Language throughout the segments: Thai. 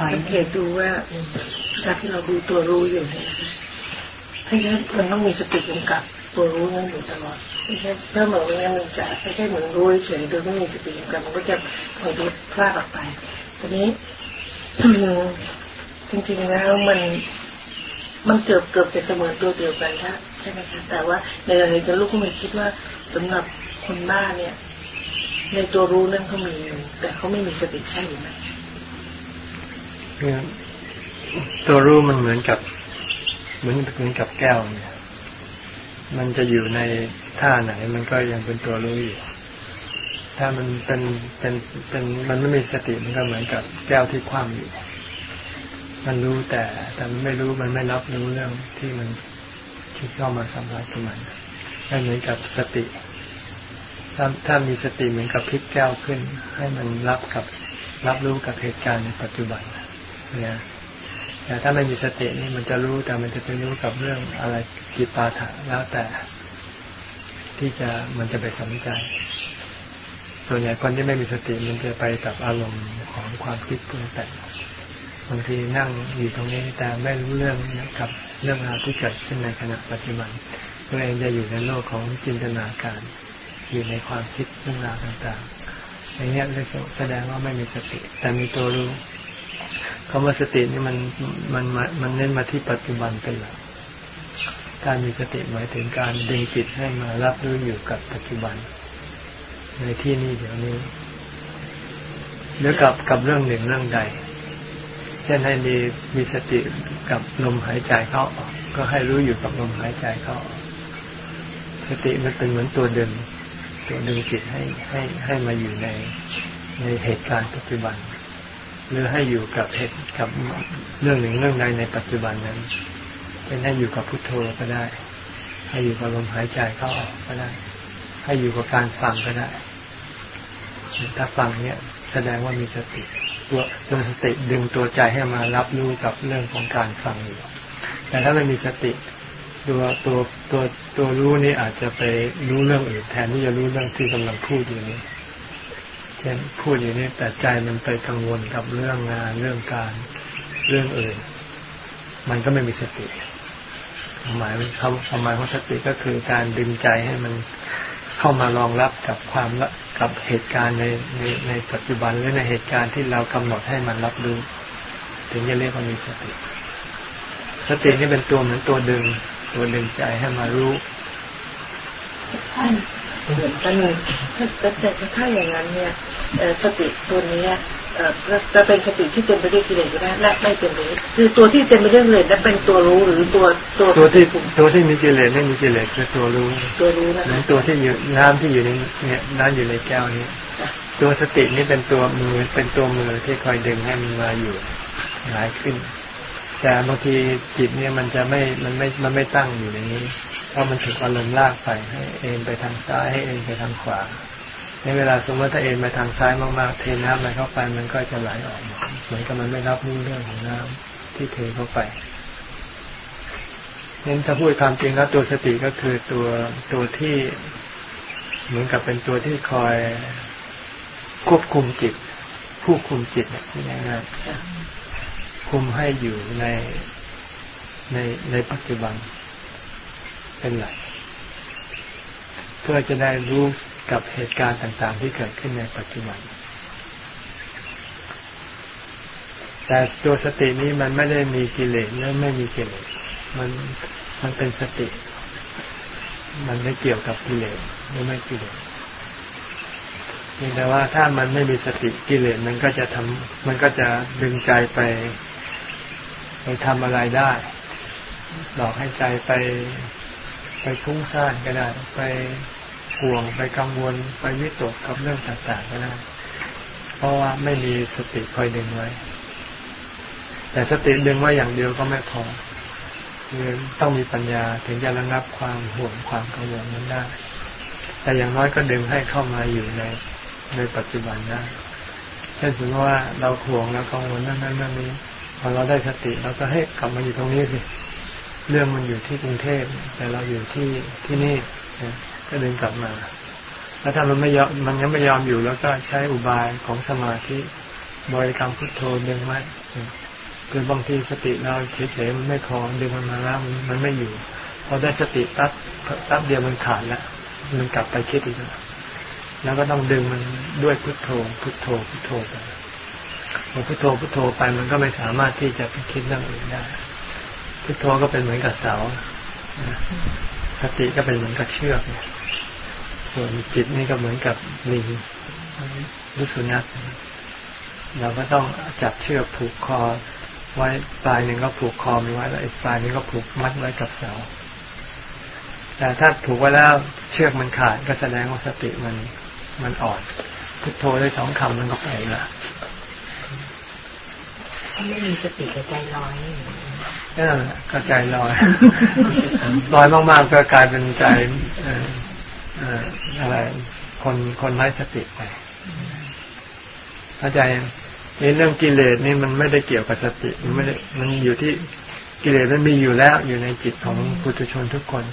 สังเกตดูว่าการที่เราดูตัวรู้อยู่เนี่ยถ้างั้นมันต้องมีสติกำกับตัวรู้นั้นอยู่ตลอดไม่ใช่ถ้าเหมือนไม่งั้นมันจะไม่ใช่เหมือนรู้เฉยโดยไม่มีสติกำกับมันก็จะบางทีพลาดออกไปทีนี้จริงๆแล้วมันมันเกือบเกือบจะเสมอตัวเดียวกันครับใช่ไหมคะแต่ว่าในรายละเอียดลูกก็ไม่คิดว่าสำหรับคนบ้าเนี่ย ในตัวรู้นั่นเขามีอยู่แต่เขาไม่มีสติใช่ไหมตัวรู้มันเหมือนกับ เหมือนเหมือนกับแก้วเนี่ย มันจะอยู่ในท่าไหน มันก็ยังเป็นตัวรู้อยู่ ถ้ามันเป็นเป็นเป็นมันไม่มีสติมันก็เหมือนกับแก้วที่คว่ำอยู่ มันรู้แต่แต่มันไม่รู้มันไม่รับรู้เรื่องที่มันที่เข้ามาสัมผัสกับมันไม่เหมือนกับสติ ถ้าถ้ามีสติเหมือนกับพลิกแก้วขึ้น ให้มันรับกับรับรู้กับเหตุการณ์ในปัจจุบันเนี่ยแต่ถ้าไม่มีสตินี่มันจะรู้แต่มันจะไปรู้กับเรื่องอะไรจิตปาถะแล้วแต่ ที่จะมันจะไปสนใจ ส่วนใหญ่คนที่ไม่มีสติมันจะไปกับอารมณ์ของความคิดปรุงแต่งบางทีนั่งอยู่ตรงนี้แต่ไม่รู้เรื่องกับเรื่องราวที่เกิดขึ้นในขณะปัจจุบันตัวเองจะอยู่ในโลกของจินตนาการ อยู่ในความคิดเรื่องราวต่างๆอย่างนี้เลยแสดงว่าไม่มีสติ แต่มีตัวรู้ คำว่าสตินี่มันมันมันเน้นมาที่ปัจจุบันเป็นหลักการมีสติหมายถึงการดึงจิตให้มารับรู้อยู่กับปัจจุบัน ในที่นี้เดี๋ยวนี้หรือกับกับเรื่องหนึ่งเรื่องใด เช่นให้มีมีสติกับลมหายใจเข้าออกก็ให้รู้อยู่กับลมหายใจเข้าออกสติมันเป็นเหมือนตัวดึงตัวดึงจิตให้ให้ให้มาอยู่ในในเหตุการณ์ปัจจุบัน หรือให้อยู่กับเหตุกับเรื่องหนึ่งเรื่องใดในปัจจุบันนั้น เป็นให้อยู่กับพุทโธก็ได้ ให้อยู่กับลมหายใจเข้าออกก็ได้ ให้อยู่กับการฟังก็ได้ถ้าฟังเนี่ยแสดงว่ามีสติตัวสติดึงตัวใจให้มารับรู้กับเรื่องของการฟังอยู่ แต่ถ้าไม่มีสติตัวตัวตัวตัวรู้นี่อาจจะไปรู้เรื่องอื่นแทนที่จะรู้เรื่องที่กำลังพูดอยู่นี้ เช่นพูดอย่างนี้แต่ใจมันไปกังวลกับเรื่องงานเรื่องการเรื่องอื่น มันก็ไม่มีสติหมายคำความหมายของสติก็คือการดึงใจให้มันเข้ามารองรับกับความกับเหตุการณ์ในในในปัจจุบันหรือในเหตุการณ์ที่เรากำหนดให้มันรับรู้ถึงจะเรียกว่ามีสติ สตินี่เป็นตัวเหมือนตัวดึง ตัวดึงใจให้มารู้ เหมือนกันแต่ถ้าอย่างนั้นเนี่ยสติตัวนี้จะเป็นสติที่เต็มไปด้วยกิเลสก็ได้และไม่เต็มไปด้วยคือตัวที่เต็มไปด้วยกิเลสและเป็นตัวรู้หรือตัวตัวตัวที่ตัวที่มีกิเลสไม่มีกิเลสคือตัวรู้ตัวรู้นะเหมือนตัวที่อยู่น้ำที่อยู่ในเนี่ยน้ำอยู่ในแก้วนี้ ตัวสตินี่เป็นตัวมือเป็นตัวมือที่คอยดึงให้มันมาอยู่หลายขึ้น แต่บางทีจิตเนี่ยมันจะไม่มันไม่มันไม่ตั้งอยู่ในนี้เพราะมันถูกอารมณ์ลากไปให้เอ็นไปทางซ้ายให้เอ็นไปทางขวา ในเวลาสมมติถ้าเอ็นไปทางซ้ายมากๆเทน้ำไปเข้าไปมันก็จะไหลออกเหมือนกับมันไม่รับรู้เรื่องของน้ำที่เทเข้าไปเน้นถ้าพูดความจริงแล้วตัวสติก็คือตัวตัวที่เหมือนกับเป็นตัวที่คอยควบคุมจิต ผู้คุมจิตเนี่ยง่ายๆ คุมให้อยู่ในในในปัจจุบันเป็นหลักเพื่อจะได้รู้กับเหตุการณ์ต่างๆ ที่เกิดขึ้นในปัจจุบัน แต่ตัวสตินี้มันไม่ได้มีกิเลสและไม่มีกิเลสมันมันเป็นสติ มันไม่เกี่ยวกับกิเลสไม่ไม่กิเลสเพียงแต่ว่าถ้ามันไม่มีสติกิเลสมันก็จะทำมันก็จะดึงใจไป ไปทำอะไรได้ หลอกให้ใจไปไปฟุ้งซ่านก็ได้ ไปห่วงไปกังวลไปวิตกกับเรื่องต่างๆก็ได้ เพราะว่าไม่มีสติคอยดึงไว้ แต่สติดึงไว้อย่างเดียวก็ไม่พอคือต้องมีปัญญาถึงจะระงับความห่วงความกังวลนั้นได้ แต่อย่างน้อยก็ดึงให้เข้ามาอยู่ในในปัจจุบันได้ เช่นสมมติว่าเราห่วงแล้วกังวลนั่นนั่นนั่นนี้ พอเราได้สติเราก็ให้กลับมาอยู่ตรงนี้สิเรื่องมันอยู่ที่กรุงเทพแต่เราอยู่ที่ที่นี่ก็เดินกลับมา แล้วถ้ามันไม่ยอมมันยังไม่ยอมอยู่แล้วก็ใช้อุบายของสมาธิบริกรรมพุทโธดึงไว้คือบางทีสติเราเฉยๆมันไม่พอดึงมันมาแล้วมันไม่อยู่พอได้สติตัดตัดเดียวมันขาดแล้วมันกลับไปคิดอีกแล้วแล้วก็ต้องดึงมันด้วยพุทโธพุทโธพุทโธไป พอพุทโธพุทโธไปมันก็ไม่สามารถที่จะไปคิดเรื่องอื่นได้ พุทโธก็เป็นเหมือนกับเสาสติก็เป็นเหมือนกับเชือกส่วนจิตนี่ก็เหมือนกับลิงหรือสุนัขเราก็ต้องจับเชือกผูกคอ ไว้ปลายหนึ่งก็ผูกคอมันไว้แล้วอีกปลายนึงก็ผูกมัดไว้กับเสาแต่ถ้าผูกไว้แล้วเชือกมันขาดก็แสดงว่าสติมันมันอ่อนพุทโธได้สองคำมันก็ไปละ ถ้าไม่มีสติก็ใจลอยนั่นแหละก็ใจลอยลอยมากๆก็กลายเป็นใจอะไร คนคนไร้สติไปเข้าใจนี่เรื่องกิเลสนี่มันไม่ได้เกี่ยวกับสติ มันไม่ได้มันอยู่ที่กิเลสมันมีอยู่แล้ว อยู่ในจิตของปุถุชนทุกคน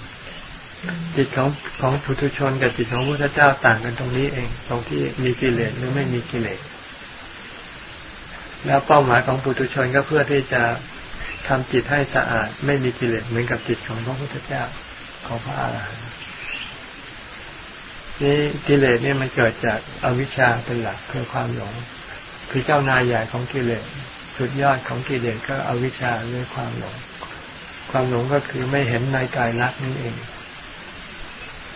จิตของของปุถุชนกับจิตของพระเจ้าต่างกันตรงนี้เอง ตรงที่มีกิเลสหรือไม่มีกิเลส แล้วเป้าหมายของปุถุชนก็เพื่อที่จะทำจิตให้สะอาด ไม่มีกิเลสเหมือนกับจิตของพระพุทธเจ้าของพระอาหารหันต์นี่กิเลสเนี่ยมันเกิดจากอวิชชาเป็นหลักคือความหลง คือเจ้านายใหญ่ของกิเลสสุดยอดของกิเลสก็อวิชชาด้วยความหลง ความหลงก็คือไม่เห็นในกายรักนี่นเอง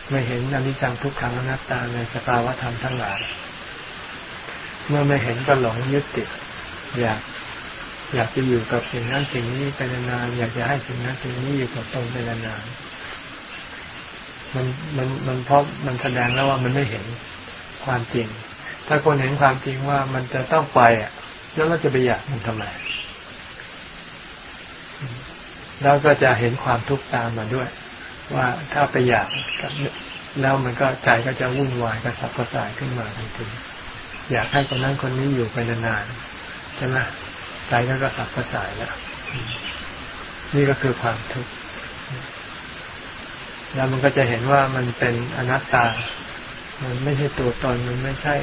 ไม่เห็นอนิจจังทุกขังอนัตตาในสภาวะธรรมทั้งหลาย เมื่อไม่เห็นก็หลงยึดติด อยากอยากจะอยู่กับสิ่งนั้นสิ่งนี้ไปนานๆอยากจะให้สิ่งนั้นสิ่งนี้อยู่กับตนไปนานๆมันมันมันเพราะมันแสดงแล้วว่ามันไม่เห็นความจริง ถ้าคนเห็นความจริงว่ามันจะต้องไปอะ แล้วเราจะไปอยากมันทำไมแล้วก็จะเห็นความทุกข์ตามมาด้วย ว่าถ้าไปอยากแล้วมันก็ใจก็จะวุ่นวายกระสับกระส่ายขึ้นมาทันทีอยากให้คนนั้นคนนี้อยู่ไปนานๆ ช่ไหมใจก็กระสับกระส่ายแล้ว นี่ก็คือความทุกข์แล้วมันก็จะเห็นว่ามันเป็นอนัตตา มันไม่ใช่ตัวตน มันไม่ใช่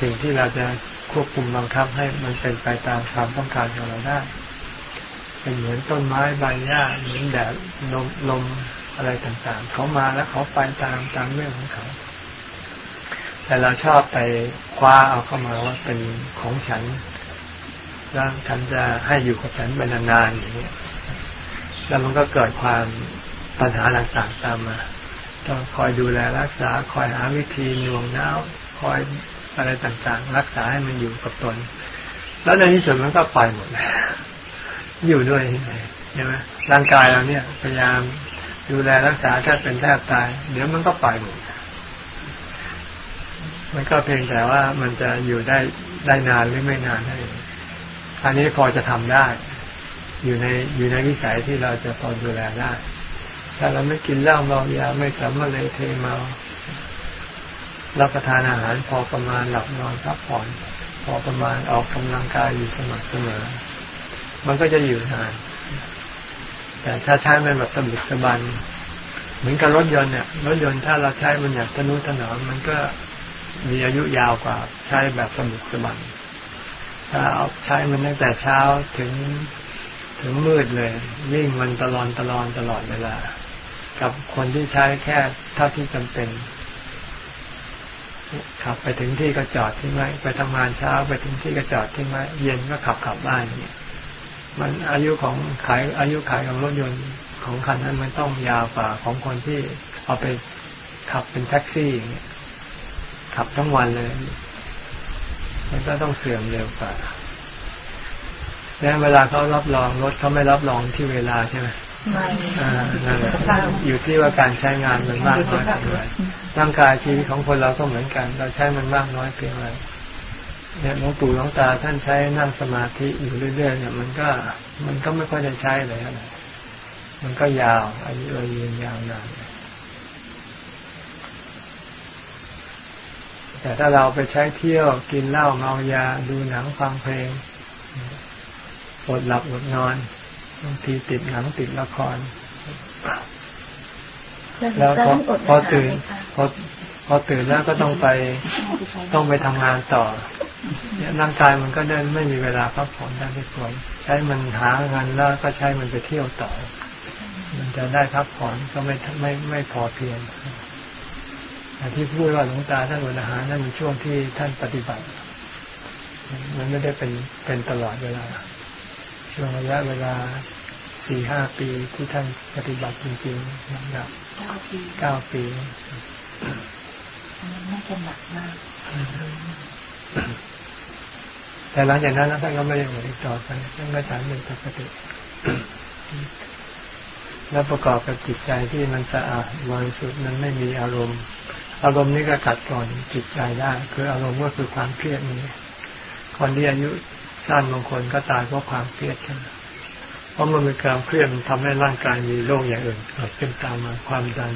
สิ่งที่เราจะควบคุมบังคับให้มันเป็นไปตามความต้องการของเราได้ เป็นเหมือนต้นไม้ใบหญ้าเหมือนแดดลมลมอะไรต่างๆ เขามาแล้วเขาไปตามตามเรื่องของเขา แต่เราชอบไปคว้าเอาเข้ามาว่าเป็นของฉันแล้วฉันจะให้อยู่กับฉันไปนานๆอย่างนี้แล้วมันก็เกิดความปัญหาต่างๆตามมา ต้องคอยดูแลรักษา คอยหาวิธีหน่วงน้าวคอยอะไรต่างๆ รักษาให้มันอยู่กับตน แล้วในที่สุดมันก็ไปหมดอยู่ด้วยใช่ไหมร่างกายเราเนี่ย พยายามดูแลรักษาแค่เป็นแทบตาย เดี๋ยวมันก็ไปหมด มันก็เพียงแต่ว่ามันจะอยู่ได้ได้นานหรือไม่นานได้อันนี้พอจะทำได้ อยู่ในอยู่ในวิสัยที่เราจะพอดูแลได้ ถ้าเราไม่กินเหล้าเมายาไม่สำมะเลยเทเมารับประทานอาหารพอประมาณหลับนอนพักผ่อน พอประมาณออกกำลังกายอยู่สม่ำเสมอ มันก็จะอยู่นาน แต่ถ้าใช้มันแบบสมบุกสบัน เหมือนกับรถยนต์เนี่ยรถยนต์ถ้าเราใช้มันอย่างทนุถนอมมันก็ มีอายุยาวกว่าใช้แบบสมบุกสบันถ้าเอาใช้มันตั้งแต่เช้าถึงถึงมืดเลยวิ่งมันตลอดตลอดตลอดเวลา กับคนที่ใช้แค่เท่าที่จำเป็นขับไปถึงที่ก็จอดทิ้งไว้ไปทำงานเช้าไปถึงที่ก็จอดทิ้งไว้เย็นก็ขับขับบ้านเนี่ยมันอายุของขายอายุขายของรถยนต์ของคันนั้นมันต้องยาวกว่าของคนที่เอาไปขับเป็นแท็กซี่อย่างเงี้ย ขับทั้งวันเลย มันก็ต้องเสื่อมเร็วกว่าแล้วเวลาเขารับรองรถเขาไม่รับรองที่เวลาใช่ไหมไม่นั่นแหละอยู่ที่ว่าการใช้งานมันมากน้อยเท่าไหร่ร่างกายชีวิตของคนเราก็เหมือนกัน เราใช้มันมากน้อยเพียงไรเนี่ยหลวงปู่หลวงตาท่านใช้นั่งสมาธิอยู่เรื่อยๆเนี่ยมันก็มันก็ไม่ค่อยจะใช้เลยอะไรมันก็ยาวอายุเลยยืนยาวนาน แต่ถ้าเราไปใช้เที่ยวกินเหล้าเมายาดูหนังฟังเพลงอดหลับอดนอนบางทีติดหนังติดละคร แล้วพอพอตื่นพอพอตื่นแล้วก็ต้องไปต้องไปทำงานต่อเนี่ยร่างกายมันก็ได้ไม่มีเวลาพักผ่อนได้ไม่ควรใช้มันหาเงินแล้วก็ใช้มันไปเที่ยวต่อ มันจะได้พักผ่อนก็ไม่ไม่ไม่พอเพียง ที่พูดว่าหลวงตาท่านวันอาหารนั่นเป็นช่วงที่ท่านปฏิบัติ มันไม่ได้เป็นเป็นตลอดเวลา ช่วงระยะเวลาสี่ห้าปีที่ท่านปฏิบัติจริงๆหนักเก้าปีเก้าปีอันนั้นน่าจะหนักมากแต่หลังจากนั้นท่านก็ไม่ได้เหมือนอีกต่อไปท่านก็ฉันเป็นปกติ แล้วประกอบกับจิตใจที่มันสะอาดบริสุทธิ์มันไม่มีอารมณ์ อารมณ์นี้ก็กัดก่อนจิตใจได้ คืออารมณ์ก็คือความเครียดนี้คนที่อายุสั้นบางคนก็ตายเพราะความเครียดกันเพราะมันมีความเครียดมันทำให้ร่างกายมีโรคอย่างอื่นเกิดขึ้นตามมาความดัน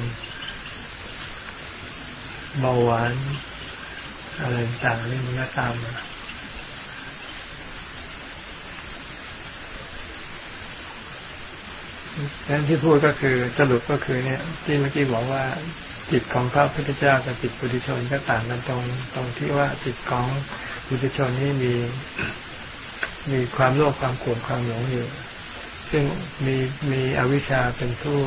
เบาหวานอะไรต่างๆนี่มันก็ตามมาดังนั้นที่พูดก็คือสรุปก็คือเนี่ย ที่เมื่อกี้บอกว่า จิตของพระพุทธเจ้ากับจิตปุถุชนก็ต่างกันตรงตรงที่ว่าจิตของปุถุชนนี่มี มีความโลภความโกรธความหลงอยู่ซึ่งมีมีอวิชชาเป็นผู้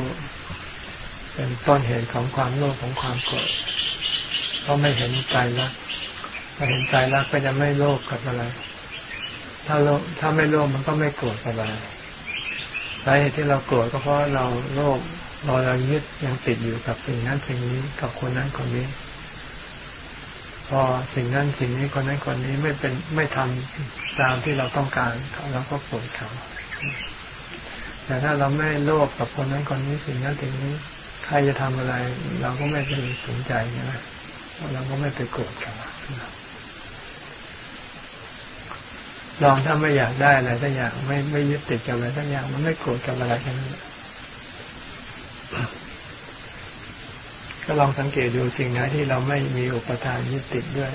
เป็นต้นเหตุของความโลภของความโกรธเพราะไม่เห็นใจรักถ้าเห็นใจรักก็จะไม่โลภกับอะไร ถ้าโลภถ้าไม่โลภมันก็ไม่โกรธกับอะไรสาเหตุที่เราโกรธก็เพราะเราโลภ เราเรายึดยังติดอยู่กับสิ่งนั้นสิ่งนี้กับคนนั้นคนนี้ พอสิ่งนั้นสิ่งนี้คนนั้นคนนี้ไม่เป็นไม่ทำตามที่เราต้องการเราก็โกรธเขาแต่ถ้าเราไม่โลภกับคนนั้นคนนี้สิ่งนั้นสิ่งนี้ ใครจะทำอะไร เราก็ไม่ไปสนใจนะเราก็ไม่ไปโกรธเขาลองถ้าไม่อยากได้อะไรสักอย่างไม่ไม่ยึดติดกับอะไรสักอย่าง มันไม่โกรธกับอะไรทั้งนั้น ก็ลองสังเกตดูสิ่งไหนที่เราไม่มีอุปทานยึดติดด้วย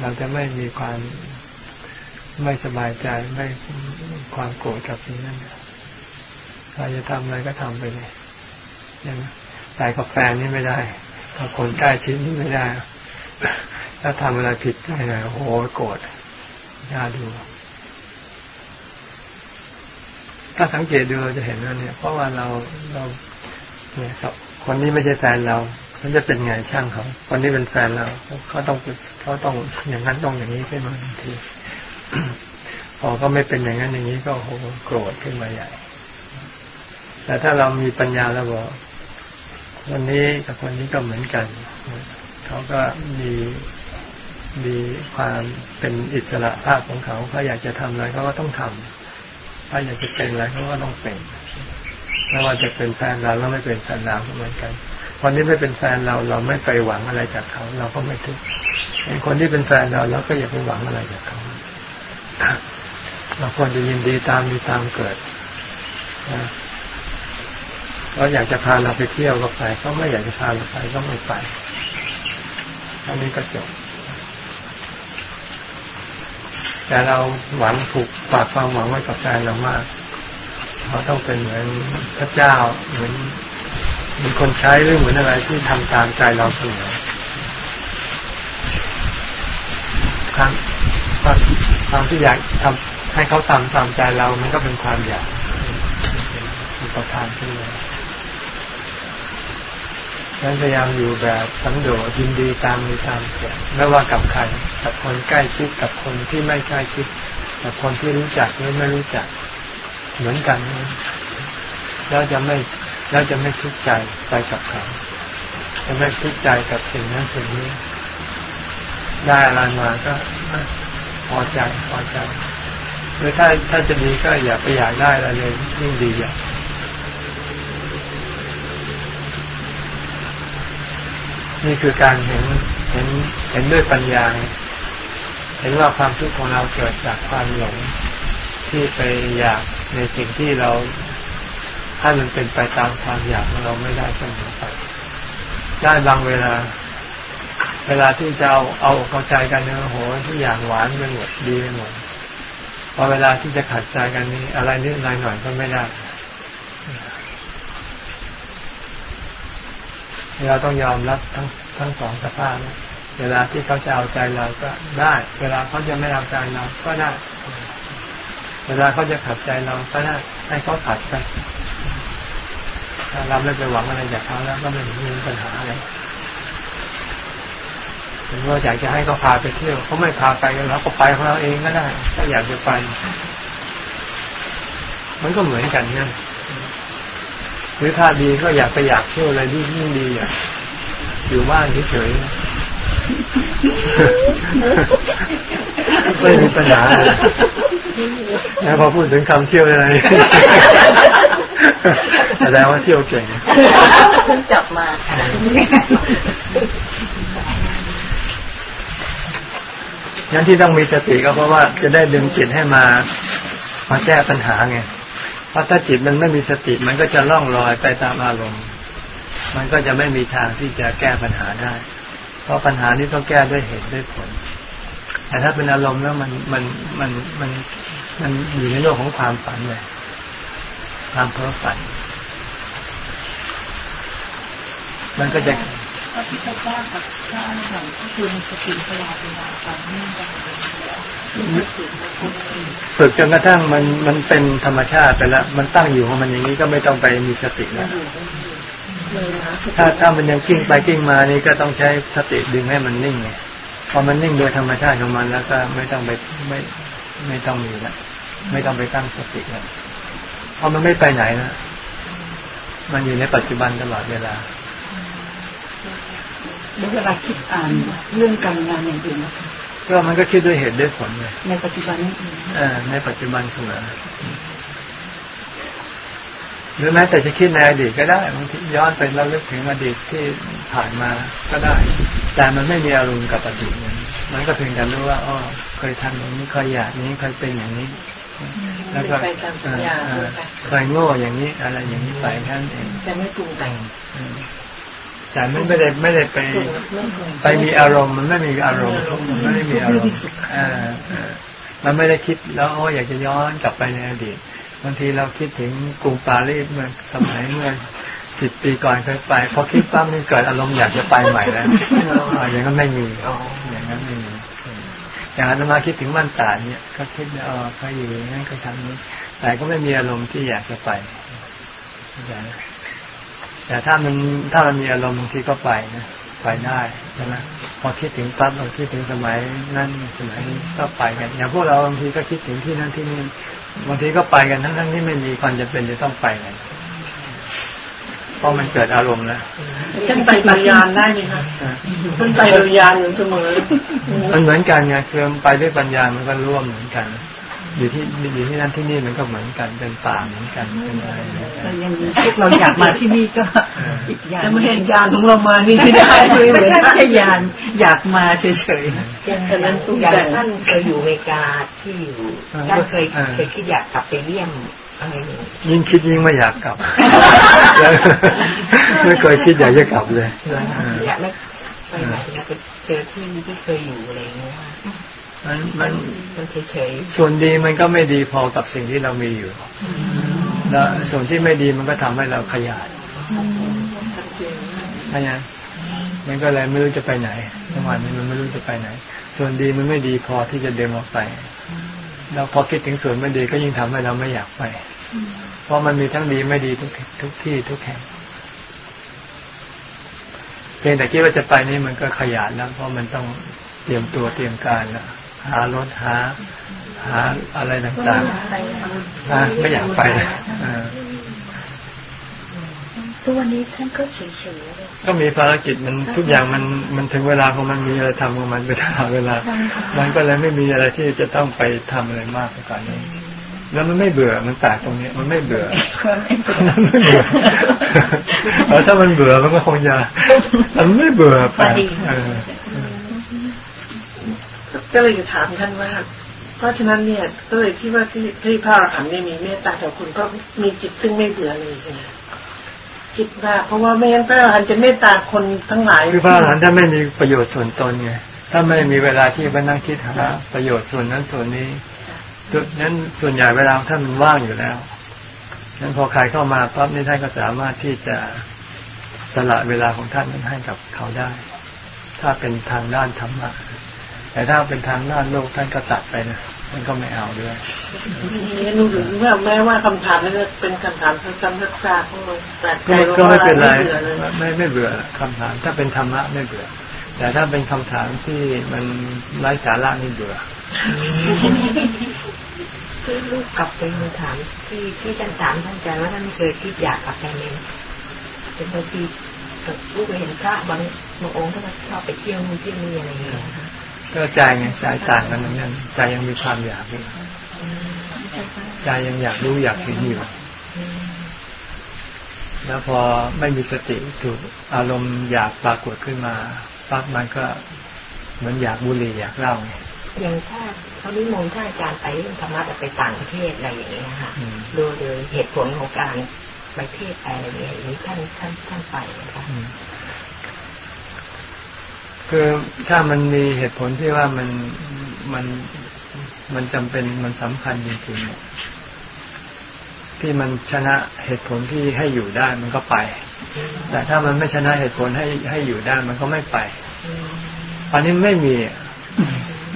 เราจะไม่มีความไม่สบายใจไม่ความโกรธกับสิ่งนั้นใครจะทำอะไรก็ทำไปเลยยังแต่กับแฟนนี่ไม่ได้กับคนใกล้ชิดนี่ไม่ได้ ถ้าทำอะไรผิดใจหน่อยโอ้โหโกรธน่าดู ถ้าสังเกตดูเราจะเห็นว่าเนี่ย เพราะว่าเราเรา เนี่ยคนนี้ไม่ใช่แฟนเราเขาจะเป็นไงช่างเขาคนนี้เป็นแฟนเราเขาต้องเขาต้องอย่างนั้นต้องอย่างนี้ขึ้นมาทันทีพอก็ไม่เป็นอย่างนั้นอย่างนี้ก็โหโกรธขึ้นมาใหญ่แต่ถ้าเรามีปัญญาแล้วบอกคนนี้กับคนนี้ก็เหมือนกันเขาก็มีมีความเป็นอิสระภาพของเขาเขาอยากจะทำอะไรเขาก็ต้องทำถ้าอยากจะเป็นอะไรเขาก็ต้องเป็น ไม่ว่าจะเป็นแฟนเราแล้วไม่เป็นแฟนเราเหมือนกันคนที่ไม่เป็นแฟนเราเราไม่ไปหวังอะไรจากเขา เราก็ไม่ทุกข์คนที่เป็นแฟนเราเราก็อย่าไปหวังอะไรจากเขาเราควรจะยินดีตามมีตามเกิดเราอยากจะพาเราไปเที่ยวก็ไปเขาไม่อยากจะพาเราไปก็ไม่ไปอันนี้ก็จบแต่เราหวังถูกฝากความหวังไว้กับแฟนเรามาก เขาต้องเป็นเหมือนพระเจ้าเหมือนเหมือนคนใช้หรือเหมือนอะไรที่ทำตามใจเราเสมอความความความที่อยากทำให้เขาทำตามใจเรา มันก็เป็นความอยากมีประทานขึ้นมาดังนั้นพยายามอยู่แบบสังโดษยินดีตามมีตามเกิดไม่ว่ากับใครกับคนใกล้ชิดกับคนที่ไม่ใกล้ชิดกับคนที่รู้จักหรือไม่รู้จัก เหมือนกัน แล้วจะไม่แล้วจะไม่ทุกข์ใจไปกับเขา จะไม่ทุกข์ใจกับสิ่งนั้นสิ่งนี้ ได้อะไรมาก็พอใจพอใจหรือถ้าถ้าจะดีก็อย่าไปอยากได้อะไรเลยยิ่งดีอะนี่คือการเห็นเห็นเห็นด้วยปัญญา เห็นว่าความทุกข์ของเราเกิดจากความหลง ที่ไปอยากในสิ่งที่เรา ถ้ามันเป็นไปตามความอยากของเราไม่ได้เสมอไปได้บางเวลา เวลาที่จะเอาเอาเข้าใจกันเนี่ยโหทุกอย่างหวานไปหมดดีไปหมดพอเวลาที่จะขัดใจกันนี่อะไรนิดหน่อยหน่อยก็ไม่ได้เราต้องยอมรับทั้งทั้งสองสภาพ เวลาที่เขาจะเอาใจเราก็ได้ เวลาเขาจะไม่เอาใจเราก็ได้ เวลาเขาจะขัดใจเราก็ได้ให้เขาขัดไปถ้าเราไม่ไปหวังอะไรจากเขาแล้วก็ไม่มีปัญหาอะไรถึงว่าอยากจะให้เขาพาไปเที่ยวเขาไม่พาไปเราก็ไปของเราเองก็ได้ถ้าอยากจะไป มันก็เหมือนกันนะหรือถ้าดีก็อยากไปอยากเที่ยวอะไรที่ยิ่งดีอะอยู่บ้านเฉยๆไม่มีปัญหาเลย แล้วพอพูดถึงคำเที่ยวอะไรแสดงว่าเที่ยวเก่งเพิ่งจับมาค่ะงั้นที่ต้องมีสติก็เพราะว่าจะได้ดึงจิตให้มามาแก้ปัญหาไง เพราะถ้าจิตมันไม่มีสติมันก็จะล่องลอยไปตามอารมณ์ มันก็จะไม่มีทางที่จะแก้ปัญหาได้ เพราะปัญหานี้ต้องแก้ด้วยเหตุด้วยผล แต่ถ้าเป็นอารมณ์แล้วมันมันมันมัน มันอยู่ในโลกของความฝันเลยความเพ้อฝัน มันก็จะพระพุทธเจ้ากับพระอรหันต์ก็คือมีสติตลอดเวลาต่อเนื่องกันเลยฝึกจนกระทั่งมันมันเป็นธรรมชาติไปแล้ว มันตั้งอยู่ของมันอย่างนี้ก็ไม่ต้องไปมีสติแล้วเลยนะสติถ้าถ้ามันยังกิ้งไปกิ้งมานี่ก็ต้องใช้สติดึงให้มันนิ่งไงพอมันนิ่งโดยธรรมชาติของมันแล้วก็ไม่ต้องไปไม่ ไม่ต้องมีละไม่ต้องไปตั้งสติแล้วเพราะมันไม่ไปไหนนะมันอยู่ในปัจจุบันตลอดเวลาแล้วเวลาคิดอ่านเรื่องการงานอย่างอื่นนะคะก็มันก็คิดด้วยเหตุด้วยผลเลยในปัจจุบันนี้เองเออในปัจจุบันเสมอหรือแม้แต่จะคิดในอดีตก็ได้บางทีย้อนไปแล้วลึกถึงอดีตที่ผ่านมาก็ได้ แต่มันไม่มีอารมณ์กับอดีตนั้น มันก็เพียงแต่รู้ว่าอ๋อเคยทำอย่างนี้เคยอยากนี้เคยเป็นอย่างนี้ แล้วก็ไปตามสัญญาเอด้วอยค่ะเคยโง่อย่างนี้ อะไรอย่างนี้ไปแค่นั้นเองแต่ไม่ปรุงแต่งเออแต่ไม่ไม่ได้ไม่ได้ไปปรุงไม่ปรุงไปมีอารมณ์มันไม่มีอารมณ์มันไม่ได้มีอารมณ์เออเออมันไม่ได้คิดแล้วโอ้อยากจะย้อนกลับไปในอดีตบางทีเราคิดถึงกรุงปารีสเมื่อสมัยเมื่อสิบปีก่อนเคยไปพอคิดปั๊บนี่เกิดอารมณ์อยากจะไปใหม่แล้วอ่าอย่างนั้นไม่มีอย่างนั้นไม่มี อย่างนั้นมาคิดถึงมันตาเนี่ย ก็คิดว่าเออเขาอยู่นั้นเขาทำนี้ แต่ก็ไม่มีอารมณ์ที่อยากจะไปแต่ถ้ามันถ้ามันมีอารมณ์บางทีก็ไปนะไปได้ใช่ไหมพอคิดถึงปั๊บเราคิดถึงสมัยนั้นสมัยนี้ก็ไปกัน อย่างพวกเราบางทีก็คิดถึงที่นั่นที่นี่บางทีก็ไปกันทั้งทั้งๆที่ไม่มีความจำเป็นจะต้องไปกัน เพราะมันเกิดอารมณ์แล้วท่านไปโดยยานได้ไหมคะท่านไปโดยยานอยู่เสมอ มันเหมือนกันไงคือไปด้วยปัญญามันก็ร่วมเหมือนกัน อยู่ที่อยู่ที่นั่นที่นี่มันก็เหมือนกันเป็นป่าเหมือนกันเป็นอะไรเหมือนกันแต่ยังพวกเราอยากมาที่นี่ก็อีกอย่างแต่ไม่เห็นยานของเรามานี่ไม่ได้เลยไม่ใช่แค่ยานอยากมาเฉยแต่นั้นปรุงอย่างแต่งท่านเคยอยู่อเมริกาที่อยู่ท่านเคยเคยคิดอยากกลับไปเยี่ยมอะไรอ ย่างนี้ยิ่งคิดยิ่งไม่อยากกลับ ไม่เคยคิดอยากจะกลับเลยอยากไม่ไปไหนอยากไปเจอที่ที่เคยอยู่อะไรอย่างเงี้ยมันมันมันเฉยส่วนดีมันก็ไม่ดีพอกับสิ่งที่เรามีอยู่ แล้วส่วนที่ไม่ดีมันก็ทำให้เราขยาดใช่ไหมมันก็เลยไม่รู้จะไปไหนจังหวะนี้มันไม่รู้จะไปไหน ส่วนดีมันไม่ดีพอที่จะเดินออกไป แล้วพอคิดถึงส่วนไม่ดีก็ยิ่งทำให้เราไม่อยากไป เพราะมันมีทั้งดีไม่ดีทุกทุกที่ทุกแห่งเพียงแต่คิดว่าจะไปนี่มันก็ขยันแล้วเพราะมันต้องเตรียมตัวเตรียมการแล้วหารถหา หาอะไรต่างๆนะไม่อยากไปเอ อตัววันนี้ท่านก็เฉยๆเลยก็มีภารกิจมันทุกอย่างมันมันถึงเวลาของมันมีอะไรทำของมันไปตลอดเวลา มันก็เลยไม่มีอะไรที่จะต้องไปทำอะไรมากไปกว่อนนี้ แล้วมันไม่เบื่อมันแปลกตรงนี้ มันไม่เบื่อมันไม่เบื่อเออถ้ามันเบื่อมันก็คงจะมันไม่เบื่อแปลกเออก็เลยจะถามท่านว่าเพราะฉะนั้นเนี่ยก็เลยคิดว่าที่ที่พระอรหันต์เนี่ยมีเมตตาต่อคุณเพราะมีจิตซึ่งไม่เบื่อเลยใช่ไหม คิดว่าเพราะว่าไม่งั้นพระอรหันต์จะเมตตาคนทั้งหลายคือพระอรหันต์ถ้าไม่มีประโยชน์ส่วนตนไงถ้าไม่มีเวลาที่มานั่งคิดหาประโยชน์ส่วนนั้นส่วนนี้จุดนั้นส่วนใหญ่เวลาท่านมันว่างอยู่แล้วนั้นพอใครเข้ามาปั๊บนี่ท่านก็สามารถที่จะสละเวลาของท่านนั้นให้กับเขาได้ ถ้าเป็นทางด้านธรรมะแต่ถ้าเป็นทางด้านโลกท่านก็ตัดไปนะ ท่านก็ไม่เอาด้วยนี่หนูถึงว่าแม้ว่าคำถามนั้นจะเป็นคำถามซ้ำๆซากๆก็แปลกใจก็ว่าไม่เป็นไรบื่อเลยไม่ไม่เบื่อคำถาม ถ้าเป็นธรรมะไม่เบื่อ แต่ถ้าเป็นคำถามที่มันไร้สาระนี่เบื่อที่ลูกกลับไปถามที่ที่ท่านถามท่านอาจารย์ว่าท่านเคยคิดอยากกลับไปไหมแต่บางทีลูกไปเห็นพระบางบางองค์ท่านก็ชอบไปเที่ยวนู่นเที่ยวนี่อะไรอย่างเงี้ยนะคะ ก็ใจไงใจต่างกันเหมือนกันใจยังมีความอยากอยู่ใจยังอยากรู้อยากเห็นอยู่ แล้วพอไม่มีสติถูกอารมณ์อยากปรากฏขึ้นมาปั๊บมันก็เหมือนอยากบุหรี่อยากเหล้าไงอย่างถ้าเขานิมนต์ท่านอาจารย์ไปเรื่องธรรมะแต่ไปต่างประเทศอะไรอย่างเงี้ยค่ะอืมโดยโดยเหตุผลของการไปเทศไปอะไรอย่างเงี้ยอย่างนี้ท่านท่านท่านไปนะคะอืม คือถ้ามันมีเหตุผลที่ว่ามันมันมันจำเป็นมันสำคัญจริงๆเนี่ยที่มันชนะเหตุผลที่ให้อยู่ได้มันก็ไป แต่ถ้ามันไม่ชนะเหตุผลให้ให้อยู่ได้มันก็ไม่ไปตอนนี้ไม่มีอะ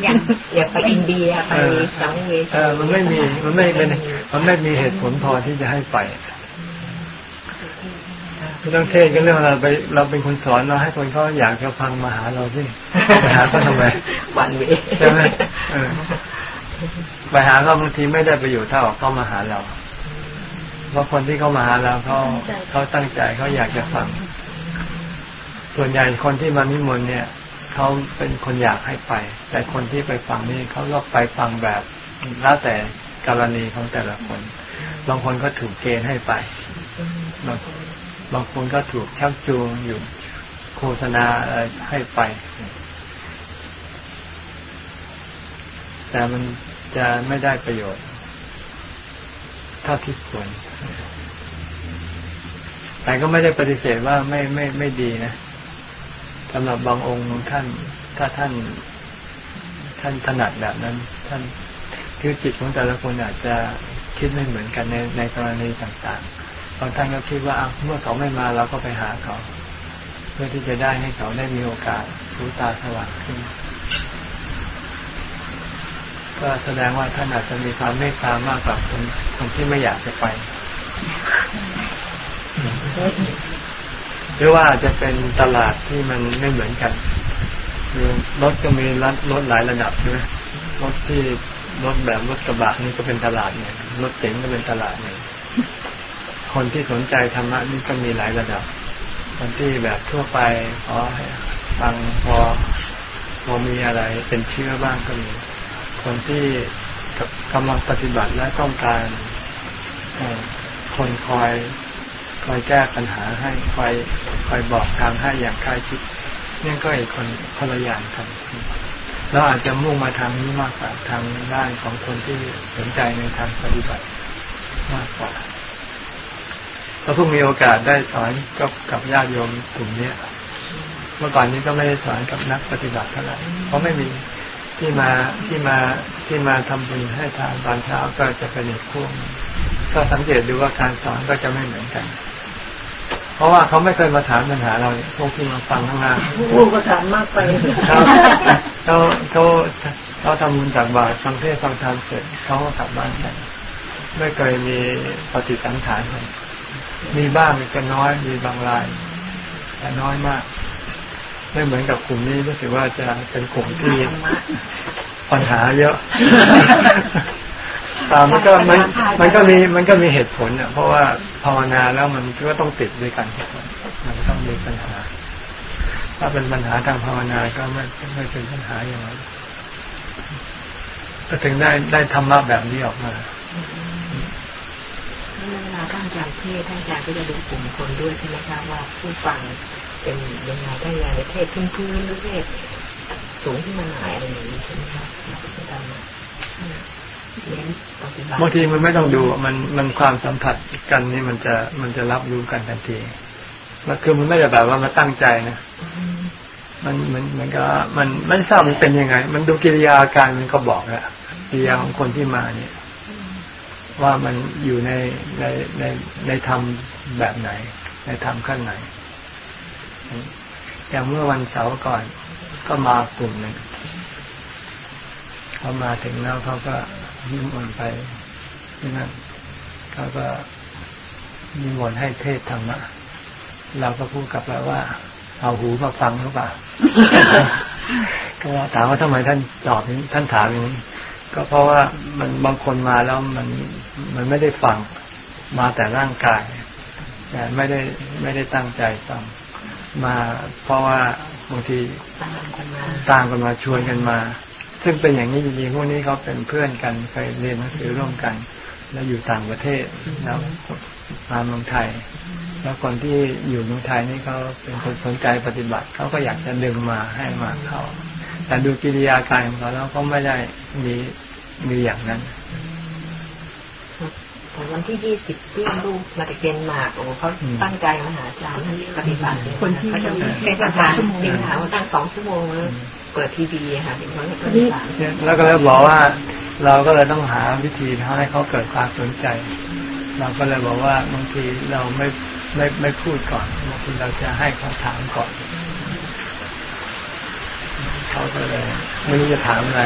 อย่างอย่างไปอินเดียไปสังเวชเออมันไม่มีมันไม่เป็นมันไม่มีเหตุผลพอที่จะให้ไป ไม่ต้องเทศกันเรื่องอะไรไปเราเป็นคนสอนเราให้คนเขาอยากจะฟังมาหาเราสิไปหาเขาทำไมวันเวใช่ไหมเออไปหาเขาบางทีไม่ได้ประโยชน์เท่ากับเขามาหาเรา เพราะคนที่เขามาหาเราเขาเขาตั้งใจเขาอยากจะฟัง ส่วนใหญ่คนที่มานิมนต์เนี่ยเขาเป็นคนอยากให้ไป แต่คนที่ไปฟังนี่เขาก็ไปฟังแบบแล้วแต่กรณีของแต่ละคน บางคนก็ถูกเกณฑ์ให้ไปบาง บางคนก็ถูกชักจูงอยู่โฆษณาอะไรให้ไป แต่มันจะไม่ได้ประโยชน์เท่าที่ควรแต่ก็ไม่ได้ปฏิเสธว่าไม่ไม่ไม่ดีนะสำหรับบางองค์ท่าน ถ้าท่าน ท่านถนัดแบบนั้น ท่านคือจิตของแต่ละคนอาจจะคิดไม่เหมือนกันในในกรณีต่างๆ บางท่านก็คิดว่าเมื่อเขาไม่มาเราก็ไปหาเขา เพื่อที่จะได้ให้เขาได้มีโอกาสรู้ตาสว่างขึ้น ก็แสดงว่าท่านอาจจะมีความเมตตามากกว่าคนคนที่ไม่อยากจะไปหรือว่าจจะเป็นตลาดที่มันไม่เหมือนกันคือรถก็มีรถรถหลายระดับใช่ไหมรถที่รถแบบรถกระบะนี่ก็เป็นตลาดเนี่ยรถเก๋งก็เป็นตลาดเนี่ย คนที่สนใจธรรมะนี่ก็มีหลายระดับ คนที่แบบทั่วไปพอฟังพอพอมีอะไรเป็นเชื่อบ้างก็มี คนที่กำลังปฏิบัติและต้องการคนคอยคอยแก้ปัญหาให้คอยคอยบอกทางให้อย่างใกล้ชิดนี่ก็อีกคนคนละอย่างกันเราอาจจะมุ่งมาทางนี้มากกว่าทางด้านของคนที่สนใจในทางปฏิบัติมากกว่า เราเพิ่งมีโอกาสได้สอนกับกับญาติโยมกลุ่มเนี้ยเมื่อก่อนนี้ก็ไม่ได้สอนกับนักปฏิบัติเท่าไหร่เพราะไม่มีที่มาที่มาที่มาทำบุญให้ทานตอนเช้าก็จะเป็นอีกพวกหนึ่งก็สังเกตดูว่าการสอนก็จะไม่เหมือนกัน เพราะว่าเขาไม่เคยมาถามปัญหาเราเนี่ยพวกที่มาฟังข้างล่างผู้ก็ถามมากไปเขาเขาเขาเขาทำบุญตักบาตรฟังเทศน์ฟังธรรมเสร็จเขาก็กลับบ้านกันไม่เคยมีปฏิสังขารกัน มีบ้างก็น้อยมีบางราย แต่น้อยมาก ไม่เหมือนกับกลุ่มนี้รู้สึกว่าจะเป็นกลุ่มที่ปัญหาเยอะตามมันก็มันมันก็มีมันก็มีเหตุผลเนี่ยเพราะว่าภาวนาแล้วมันก็ต้องติดด้วยกันทุกคนมันต้องมีปัญหา ถ้าเป็นปัญหาทางภาวนาก็ไม่ไม่เป็นปัญหาอย่างนั้นก็ถึงได้ได้ธรรมะแบบนี้ออกมา เวลาท่านอาจารย์เทศท่านอาจารย์ก็จะดูกลุ่มคนด้วยใช่ไหมคะว่าผู้ฟังเป็นยังไงท่านอาจารย์จะเทศพื้นๆหรือเทศสูงขึ้นมาหน่อยอะไรอย่างนี้ใช่ไหมคะอาจาบางทีมันไม่ต้องดูมันมันความสัมผัสกันนี่มันจะมันจะรับรู้กันทันทีมันคือมันไม่ได้แบบว่ามาตั้งใจนะมันมันมันก็มันไม่ทราบมันเป็นยังไง มันดูกิริยาอาการมันก็บอกแล้วกิริยาของคนที่มาเนี่ย ว่ามันอยู่ในในในในธรรมแบบไหน ในธรรมขั้นไหน อย่างเมื่อวันเสาร์ก่อนก็มากลุ่มหนึ่งเขามาถึงแล้วเขาก็ยิ้มอ่อนไปที่นั่นเขาก็มีมนให้เทศธรรมะเราก็พูดกลับไปว่า เอาหูมาฟังหรือเปล่าก็ถามว่าทำไมท่านตอบท่านถามอย่างนี้ ก็เพราะว่ามันบางคนมาแล้วมันมันไม่ได้ฟังมาแต่ร่างกายแต่ไม่ได้ไม่ได้ตั้งใจฟังมาเพราะว่าบางทีต่างกันมาชวนกันมา ซึ่งเป็นอย่างนี้จริงๆพวกนี้เขาเป็นเพื่อนกันเคยเรียนหนังสือร่วมกัน แล้วอยู่ต่างประเทศแล้วมาเมืองไทย แล้วคนที่อยู่เมืองไทยนี่เขาเป็นคนสนใจปฏิบัติเขาก็อยากจะดึงมาให้มาเข้า แต่ดูกิริยาการของเขาแล้วก็ไม่ได้มีมีอย่างนั้นวันที่ยี่สิบที่ลูกมาตะเกียนหมากโอ้เขาตั้งใจมาหาอาจารย์ท่านปฏิบัติคนที่เขาจะเป็นอาจารย์จริงค่ะว่าตั้งสองชั่วโมงแล้วเปิดทีวีค่ะเป็นคนปฏิบัติแล้วก็เลยบอกว่าเราก็เลยต้องหาวิธีทำให้เขาเกิดความสนใจ เราก็เลยบอกว่าบางทีเราไม่ไม่ไม่พูดก่อนบางทีเราจะให้เขาถามก่อน เขาก็เลยไม่รู้จะถามอะไร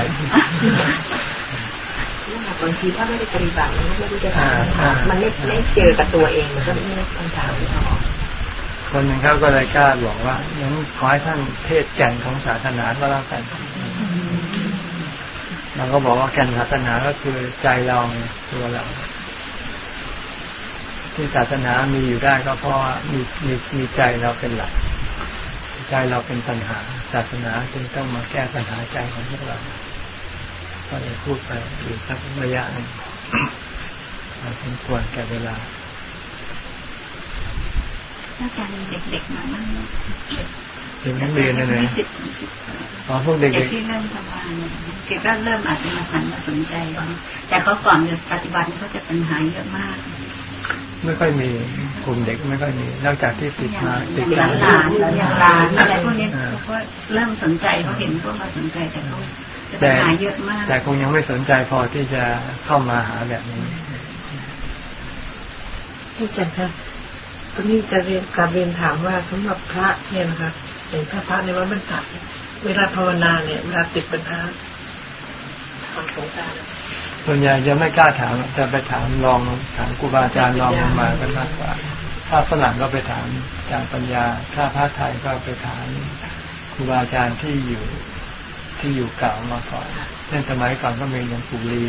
บางทีถ้าไม่ได้ปฏิบัติมันไม่รู้จะถามมันไม่ไม่เจอกับตัวเองมันก็ไม่ได้คำถามไม่ออกคนหนึ่งเขาก็เลยกล้าบอกว่ายังขอให้ท่านเทศแก่นของศาสนาก็แล้วกันเราก็บอกว่าแก่นศาสนาก็คือใจเราตัวเราที่ศาสนามีอยู่ได้ก็เพราะมีมีมีใจเราเป็นหลัก ใจเราเป็นปัญหา ศาสนาจึงต้องมาแก้ปัญหาใจของพวกเราก็เลยพูดไปอยู่สักระยะหนึ่งสมควรแก่เวลาอาจารย์เด็กๆมานั่งถึงนักเรียนนั่นเลยสิบสิบอ๋อพวกเด็เด็กกที่เริ่มทำงานเนี่ยเด็กก็เริ่มอาจจะมาสันมาสนใจแล้วแต่เขาก่อนจะปฏิบัติเขาจะปัญหาเยอะมากๆไม่ค่อยมี กลุ่มเด็กไม่ค่อยมีนอกจากที่ติดมาติดหลานหลานอย่างหลานอะไรพวกนี้เขาก็เริ่มสนใจเขาเห็นพวกเราสนใจแต่เขาจะปัญหาเยอะมากแต่คงยังไม่สนใจพอที่จะเข้ามาหาแบบนี้ที่อาจารย์คะตอนนี้จะเรียนการเรียนถามว่าสำหรับพระเนี่ยนะคะอย่างถ้าพระในวัดบรรทัดเวลาภาวนาเนี่ยเวลาติดปัญหาทางสงการส่วนใหญ่จะไม่กล้าถามจะไปถามลองถามครูบาอาจารย์ลองลงมากันมากกว่า ถ้าฝรั่งก็ไปถามอาจารย์ปัญญา ถ้าพระไทยก็ไปถามครูบาอาจารย์ที่อยู่ที่อยู่เก่ามาก่อนเช่นสมัยก่อนก็มีหลวงปู่ลี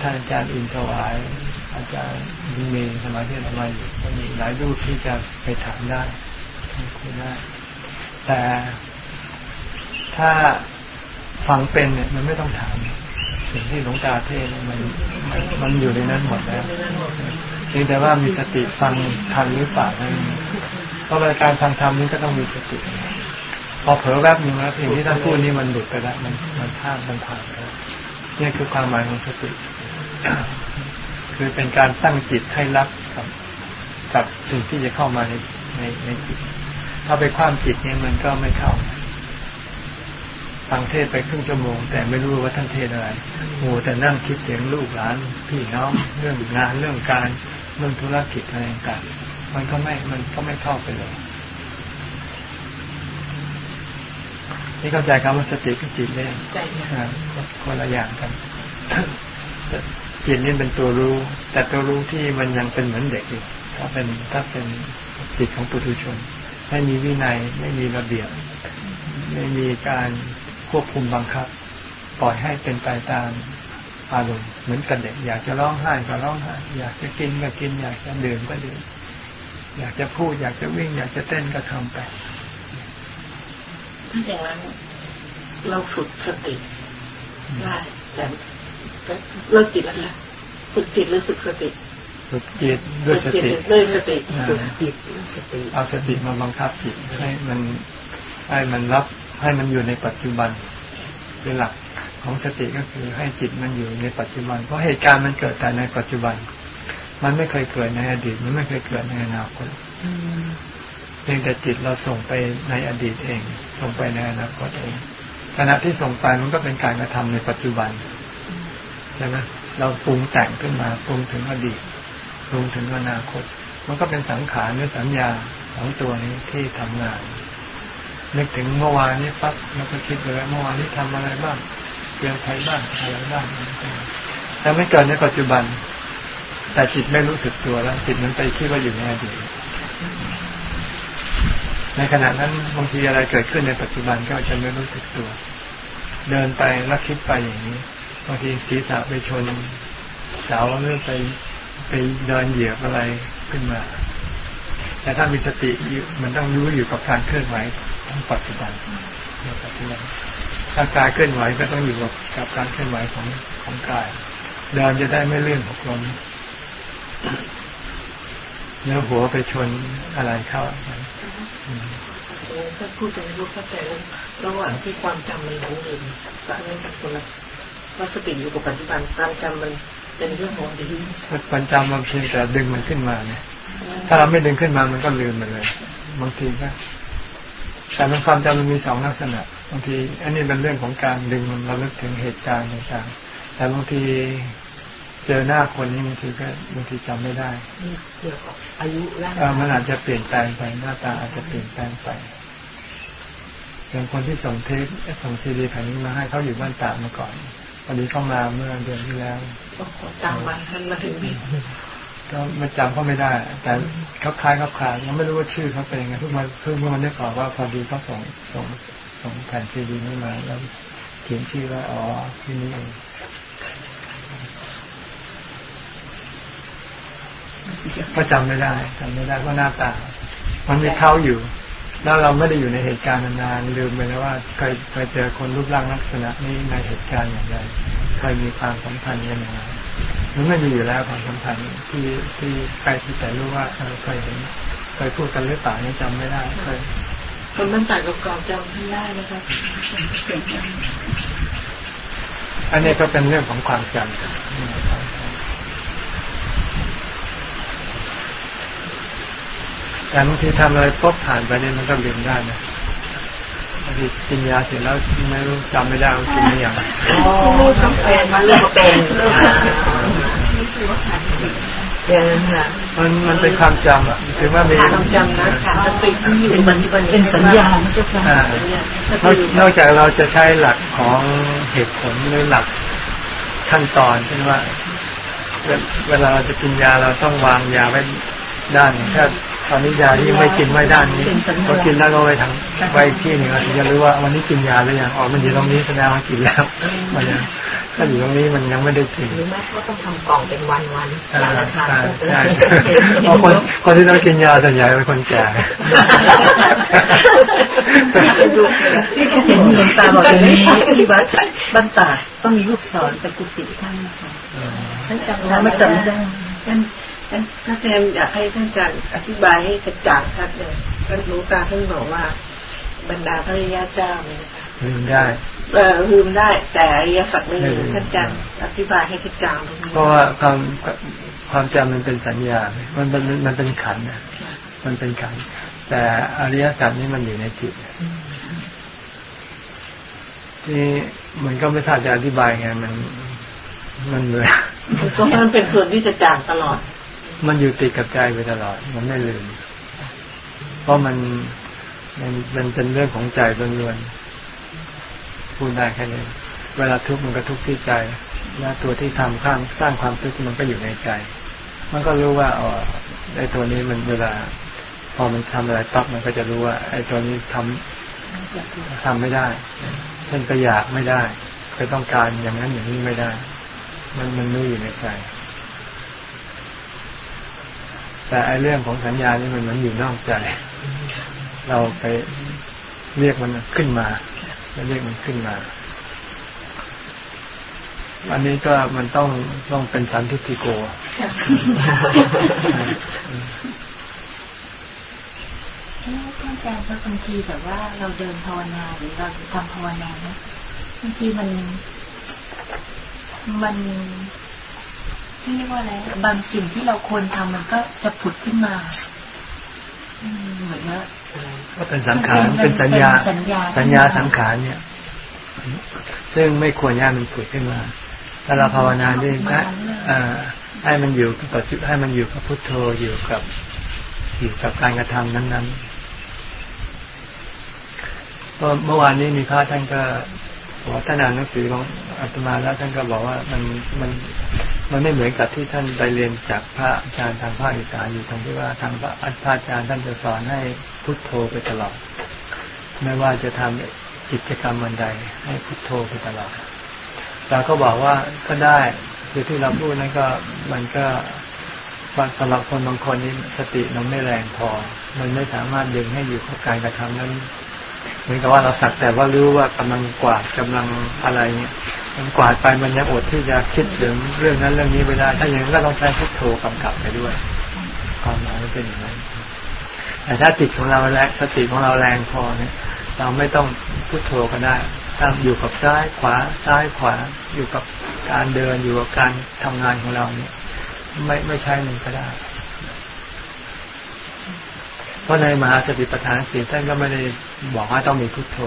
ท่านอาจารย์อินทวาย อาจารย์บุญมีสมัยที่เรามาอยู่ก็มีหลายรูปที่จะไปถามได้คุยได้ แต่ถ้าฟังเป็นเนี่ยมันไม่ต้องถาม สิ่งที่หลวงตาเทศมันมันมันอยู่ในนั้นหมดแล้วเพียงแต่ว่ามีสติฟังทันหรือเปล่านั่นเพราะการฟังธรรมนี้ก็ต้องมีสติ พอเผลอแวบหนึ่งแล้วสิ่งที่ท่านพูดนี้มันหลุดไปแล้วมันมันพลาดมันผ่านไปแล้วนี่คือความหมายของสติ คือเป็นการตั้งจิตให้รับกับกับสิ่งที่จะเข้ามาในในในจิต ถ้าไปคว้ามจิตเนี่ยมันก็ไม่เข้า ฟังเทศไปครึ่งชั่วโมง แต่ไม่รู้ว่าท่านเทศอะไรโอ้แต่นั่งคิดถึงลูกหลานพี่น้องเรื่องงานเรื่องการเรื่องธุรกิจอะไรต่างๆมันก็ไม่มันก็ไม่เข้าไปเลยนี่เข้าใจคำว่าสติกับจิตเลยใจเนี่ยอ่าคนละอย่างกันจิตนี่เป็นตัวรู้ แต่ตัวรู้ที่มันยังเป็นเหมือนเด็กอยู่ถ้าเป็นถ้าเป็นจิตของปุถุชน ไม่มีวินัยไม่มีระเบียบ ไม่มีการ ควบคุมบังคับ ปล่อยให้เป็นไปตามอารมณ์เหมือนกับเด็กอยากจะร้องไห้ก็ร้องไห้อยากจะกินก็กิน อยากจะดื่มก็ดื่มอยากจะพูด อยากจะวิ่ง อยากจะเต้นก็ทำไปถ้าอย่างนั้น เราฝึกสติได้แต่แต่เราจิตแล้วนะฝึกจิตหรือฝึกสติฝึกจิตด้วยสฝึกจิตติด้วยสติอ่าฝึกจิตด้วยสติ เอาสติมาบังคับจิตให้มันให้มันรับ ให้มันอยู่ในปัจจุบันเป็นหลักของสติก็คือให้จิตมันอยู่ในปัจจุบัน เพราะเหตุการณ์มันเกิดแต่ในปัจจุบัน มันไม่เคยเกิดในอดีต มันไม่เคยเกิดในอนาคตเพียงแต่จิตเราส่งไปในอดีตเอง ส่งไปในอนาคตเอง ขณะที่ส่งไปมันก็เป็นการกระทำในปัจจุบันใช่ไหมเราปรุงแต่งขึ้นมาปรุงถึงอดีตปรุงถึงอนาคต มันก็เป็นสังขารหรือสัญญาของตัวนี้ที่ทำงาน นึกถึงเมื่อวานนี้ปั๊บเราก็คิดเลยเมื่อวานนี้ทำอะไรบ้างเจอใครบ้างอะไรบ้างแต่ไม่เกิดในปัจจุบัน แต่จิตไม่รู้สึกตัวแล้ว จิตมันไปคิดว่าอยู่ในอดีตในขณะนั้นบางทีอะไรเกิดขึ้นในปัจจุบันก็จะไม่รู้สึกตัว เดินไปแล้วคิดไปอย่างนี้บางทีศีรษะไปชนเสาหรือไปไปเดินเหยียบอะไรขึ้นมา แต่ถ้ามีสติอยู่มันต้องรู้อยู่กับการเคลื่อนไหว ของปัจจุบันในปัจจุบันถ้ากายเคลื่อนไหวก็ต้องอยู่กับกับการเคลื่อนไหวของของกายเดินจะได้ไม่เลื่อนหกล้มเนื้อหัวไปชนอะไรเข้าถ้าพูดถึงรู้เข้าใจระหว่างที่ความจำมันหลงลืมกับอันนี้กับคนละว่าสติอยู่กับปัจจุบันความจำมันเป็นเรื่องของอดีตปัญจำมันเพียงแต่ดึงมันขึ้นมาเนี่ยถ้าเราไม่ดึงขึ้นมามันก็ลืมไปเลย บางทีก็ แต่มันความจำมันมีสองลักษณะบางทีอันนี้เป็นเรื่องของการดึงมันเราเลิกถึงเหตุการณ์ต่างๆแต่บางทีเจอหน้าคนนี่บางทีก็บางทีจำไม่ได้เกี่ยวกับอายุร่างเออมันอาจจะเปลี่ยนแปลงไปหน้าตาอาจจะเปลี่ยนแปลงไปอย่างคนที่ส่งเทปส่งซีดีแผ่นนี้มาให้เขาอยู่บ้านตากมาก่อนพอดีเข้ามาเมื่อเดือนที่แล้วตามมาทันมาถึงนี่ ก็ไม่จำเขาไม่ได้ แต่เขาคล้ายเขาคลายยังไม่รู้ว่าชื่อเขาเป็นยังไงเพิ่งมาเพิ่งเมื่อวันนี้ก่อนว่าพอดีเขาส่งส่งส่งแผ่นซีดีนี้มาแล้วเขียนชื่อว่าอ๋อที่นี่เองก็จำไม่ได้จำไม่ได้ว่าหน้าตา มันมีเขาอยู่ แล้วเราไม่ได้อยู่ในเหตุการณ์นานๆลืมไปแล้วว่าเคยเคยเจอคนรูปร่างลักษณะนี้ในเหตุการณ์อย่างไรเคยมีความสัมพันธ์กันอย่างไร มันไม่มีอยู่แล้วความสัมพันธ์ที่ที่ใครที่แต่รู้ว่าเออเคยเห็นเคยพูดกันหรือเปล่านี่จำไม่ได้เคยคนมันต่างกับกองจำไม่ได้นะครับอันนี้ก็เป็นเรื่องของความจำแต่บางทีทำอะไรปุ๊บผ่านไปเนี่ยมันก็ลืมได้นะบางทีกินยาเสร็จแล้วไม่รู้จำไม่ได้ว่ากินไม่ยังลูกต้องเป็นมันเริ่มเป็น อย่างนั้นค่ะมันมันเป็นความจำอะถือว่ามีความจำนะขาดสติที่อยู่ปัจจุบันเป็นสัญญาณเจ้าค่ะอ่านอกนอกจากเราจะใช้หลักของเหตุผลหรือหลักขั้นตอนเช่นว่า เวเวลาเราจะกินยาเราต้องวางยาไว้ด้านหนึ่งถ้า ตอนนี้ยาที่ไม่กินไว้ด้านนี้พอกินแล้วก็ไปทางไปอีกที่หนึ่งเราถึงจะรู้ว่าวันนี้กินยาหรือยังอ๋อมันอยู่ตรงนี้แสดงว่ากินแล้วมันยังถ้าอยู่ตรงนี้มันยังไม่ได้กินหรือไม่ก็ต้องทำกล่องเป็นวันวันๆใช่วันละครั้งใช่เพราะคนคนที่ต้องกินยาส่วนใหญ่เป็นคนแก่เห็นหลวงตาบอกอย่างนี้ที่วัดบ้านตากต้องมีลูกศรแต่กุฏิท่านนะคะท่านจำเราไม่จำไม่ได้ ท่านท่านท่านแทนอยากให้ท่านอาจารย์อธิบายให้กระจ่างชัดเลยท่านรู้ตาท่านบอกว่า บรรดาพระริยาเจ้าเนี่ยนะคะลืมได้เออลืมได้ แต่อริยสัจไม่ลืมท่านอาจารย์อธิบายให้กระจ่างตรงนี้เพราะว่าความความจำมันเป็นสัญญา มันเป็นมันเป็นขันธ์นะมันเป็นขันธ์แต่อริยสัจนี่มันอยู่ในจิตที่มันก็ไม่ทราบจะอธิบายไงมันมันเหมือนก็มันเป็นส่วนที่จะจ่างตลอด มันอยู่ติดกับใจไปตลอด มันไม่ลืม เพราะมันมันมันเป็นเรื่องของใจล้วนๆพูดได้แค่นี้เวลาทุกข์มันก็ทุกข์ที่ใจ และตัวที่ทำข้างสร้างความทุกข์มันก็อยู่ในใจ มันก็รู้ว่าอ๋อไอ้ตัวนี้มันเวลา พอมันทำอะไรปั๊บมันก็จะรู้ว่า ไอ้ตัวนี้ทำทำไม่ได้เช่นก็อยากไม่ได้เคยต้องการอย่างนั้นอย่างนี้ไม่ได้ มันมันรู้อยู่ในใจ แต่ไอเรื่องของสัญญานี่มันมันอยู่นอกใจ เราไปเรียกมันขึ้นมาแล้วเรียกมันขึ้นมาอันนี้ก็มันต้องต้องเป็นสันทิฏฐิโกท่านอาจารย์ก็บางทีแบบว่าเราเดินภาวนาหรือเราทำภาวนาเนี่ยบางทีมัน มัน เรียกว่าอะไรบางสิ่งที่เราควรทำมันก็จะผุดขึ้นมาอืมเหมือนว่าก็เป็นสังขารเป็นสัญญา สัญญาสัญญาสังขารเนี่ย ซึ่งไม่ควรให้มันผุดขึ้นมาถ้าเราภาวนาด้วยนะอ่าให้มันอยู่กับปัจจุให้มันอยู่กับพุทโธอยู่กับอยู่กับการกระทำนั้นๆเพราะเมื่อวานนี้มีพระท่านก็ บอกท่านอ่านหนังสือของอาตมาแล้วท่านก็บอกว่ามันมันมันไม่เหมือนกับที่ท่านไปเรียนจากพระอาจารย์ทางภาคอีสานอยู่ตรงที่ว่าทางพระอาจารย์ท่านจะสอนให้พุทโธไปตลอด ไม่ว่าจะทำกิจกรรมมันใดให้พุทโธไปตลอดเราก็บอกว่าก็ได้คือที่เราพูดนั้นก็มันก็สำหรับคนบางคนนี้สติมันไม่แรงพอ มันไม่สามารถดึงให้อยู่กับการกระทำนั้น เหมือนกับว่าเราสักแต่ว่ารู้ว่ากำลังกวาดกำลังอะไรเนี่ยมันกวาดไปมันยังอดที่จะคิดถึงเรื่องนั้นเรื่องนี้ไปได้ ถ้าอย่างนั้นก็ต้องใช้พุทโธกำกับไปด้วยความหมายเป็นอย่างนั้นแต่ถ้าจิตของเราแรงสติของเราแรงพอเนี่ย เราไม่ต้องพุทโธก็ได้ถ้าอยู่กับซ้ายขวาซ้ายขวาอยู่กับการเดินอยู่กับการทำงานของเราเนี่ย ไม่ไม่ใช่มันก็ได้ เพราะในมหาสติปัฏฐานสี่ท่านก็ไม่ได้บอกว่าต้องมีพุทโธ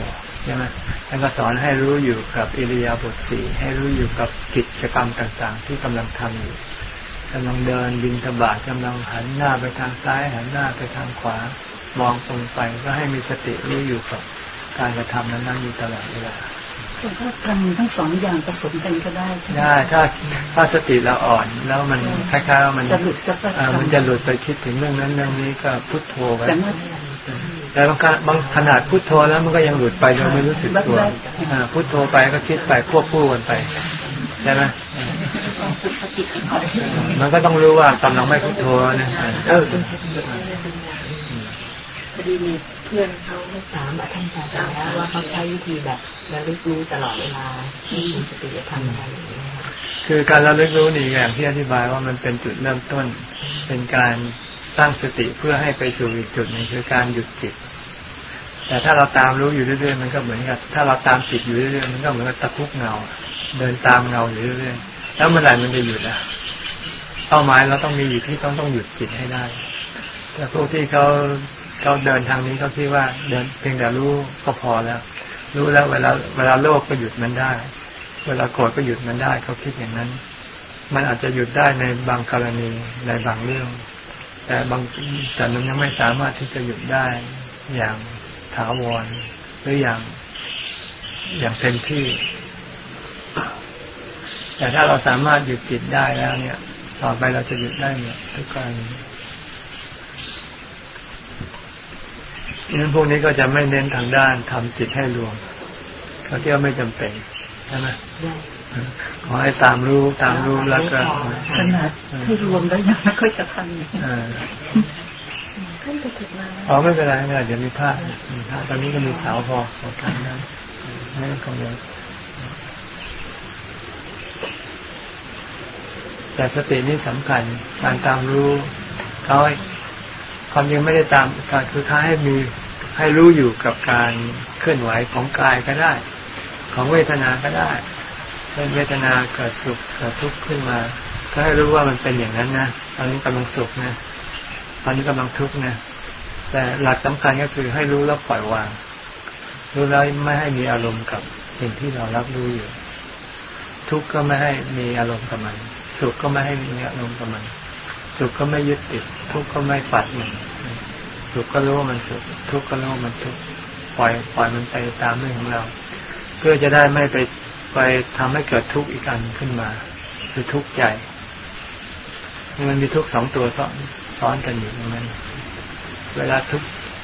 ใช่ไหมท่านก็สอนให้รู้อยู่กับอิริยาบถสี่ให้รู้อยู่กับกิจกรรมต่างๆ ที่กำลังทำอยู่กำลังเดินบินทบาทกำลังหันหน้าไปทางซ้าย หันหน้าไปทางขวา มองตรงไปก็ให้มีสติรู้อยู่กับการกระทำนั้นๆอยู่ตลอดเวลา ถ้าทำทั้งสองอย่างผสมกันก็ได้ได้ถ้าถ้าสติเราอ่อนแล้วมันคล้ายๆว่ามันจะหลุดก็มันจะหลุดไปคิดถึงเรื่องนั้นเรื่องนี้ก็พุทโธไปแต่บางบางขนาดพุทโธแล้วมันก็ยังหลุดไปโดยไม่รู้สึกตัวพุทโธไปก็คิดไปควบคู่กันไปใช่ไหมมันก็ต้องรู้ว่ากำลังไม่พุทโธนะเออพอดีมีเพื่อนเขาถามท่านอาจารย์แล้วว่าเขาใช้วิธีแบบระลึกรู้ตลอดเวลาที่มีสติจะทำอะไรอย่างเงี้ยคือการระลึกรู้นี่อย่างที่อธิบายว่ามันเป็นจุดเริ่มต้น เป็นการสร้างสติเพื่อให้ไปสู่อีกจุดหนึ่งคือการหยุดจิต แต่ถ้าเราตามรู้อยู่เรื่อยๆมันก็เหมือนกับถ้าเราตามจิตอยู่เรื่อยๆมันก็เหมือนกับตะคุบเงา เดินตามเงาอยู่เรื่อยๆแล้วเมื่อไหร่มันจะหยุดอะเป้าหมายเราต้องมีอยู่ที่ต้องต้องหยุดจิตให้ได้แต่พวกที่เขา เขาเดินทางนี้เขาคิดว่าเดินเพียงแต่รู้ก็พอแล้ว รู้แล้วเวลาเวลาโลภก็หยุดมันได้ เวลาโกรธก็หยุดมันได้เขาคิดอย่างนั้น มันอาจจะหยุดได้ในบางกรณีในบางเรื่อง แต่บางแต่มันยังไม่สามารถที่จะหยุดได้อย่างถาวรหรืออย่างอย่างเต็มที่ แต่ถ้าเราสามารถหยุดจิตได้แล้วเนี่ย ต่อไปเราจะหยุดได้เนี่ยทุกกร นั้นพวกนี้ก็จะไม่เน้นทางด้านทำจิตให้รวมเขาเที่ยวไม่จำเป็นใช่ไหมขอให้ตามรู้ตามรู้แล้วก็ขนาดให้รวมแล้วยังไม่ค่อยจะทันท่านไปถึงมาอ๋อไม่เป็นไรไม่เป็นไรเดี๋ยวมีผ้ามีผ้าตอนนี้ก็มีสาวพอขอการนั้นไม่ต้องกังวลแต่สตินี่สำคัญการตามรู้เขาความยังไม่ได้ตามการคือท้ายให้มี ให้รู้อยู่กับการเคลื่อนไหวของกายก็ได้ ของเวทนาก็ได้เป็นเวทนาเกิดสุขเกิดทุกข์ขึ้นมา ก็ให้รู้ว่ามันเป็นอย่างนั้นนะตอนนี้กำลังสุขนะตอนนี้กำลังทุกข์นะแต่หลักสำคัญก็คือให้รู้แล้วปล่อยวาง รู้แล้วไม่ให้มีอารมณ์กับสิ่งที่เรารับรู้อยู่ ทุกข์ก็ไม่ให้มีอารมณ์กับมัน สุขก็ไม่ให้มีอารมณ์กับมัน สุขก็ไม่ยึดติด ทุกข์ก็ไม่ปัดมัน สุขก็รู้ว่ามันสุขทุกข์ก็รู้ว่ามันทุกข์ปล่อยปล่อยมันไปตามเรื่องของเรา เพื่อจะได้ไม่ไปไปทำให้เกิดทุกข์อีกอันขึ้นมา คือทุกข์ใจมันมีทุกข์สองตัวซ้อนซ้อนกันอยู่ตรงนั้นเวลาทุก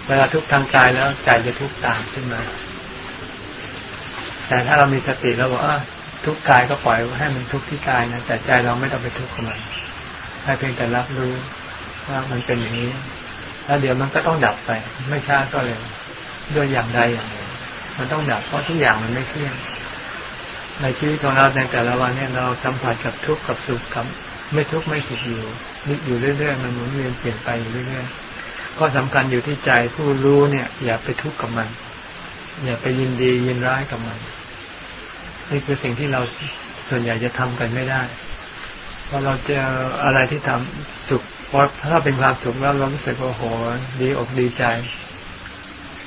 เวลาทุกทางกายแล้วใจจะทุกข์ตามขึ้นมา แต่ถ้าเรามีสติแล้วบอกว่าทุกกายก็ปล่อยให้มันทุกข์ที่กายนะแต่ใจเราไม่ต้องไปทุกข์กับมันให้เพียงแต่รับรู้ว่ามันเป็นอย่างนี้ แล้วเดี๋ยวมันก็ต้องดับไป ไม่ช้าก็เร็วด้วยอย่างใดอย่างหนึ่งมันต้องดับเพราะทุกอย่างมันไม่เที่ยง ในชีวิตของเราในแต่ละวันเนี่ยเราสัมผัสกับทุกข์กับสุขกับไม่ทุกข์ไม่สุขอยู่นิดอยู่เรื่อยๆมันหมุนเวียนเปลี่ยนไปอยู่เรื่อยๆก็สำคัญอยู่ที่ใจผู้รู้เนี่ย อย่าไปทุกข์กับมัน อย่าไปยินดียินร้ายกับมัน นี่คือสิ่งที่เราส่วนใหญ่จะทำกันไม่ได้พอเราเจออะไรที่ทำสุข พอถ้าเป็นความสุขแล้วเรารู้สึกว่าโหดีอกดีใจ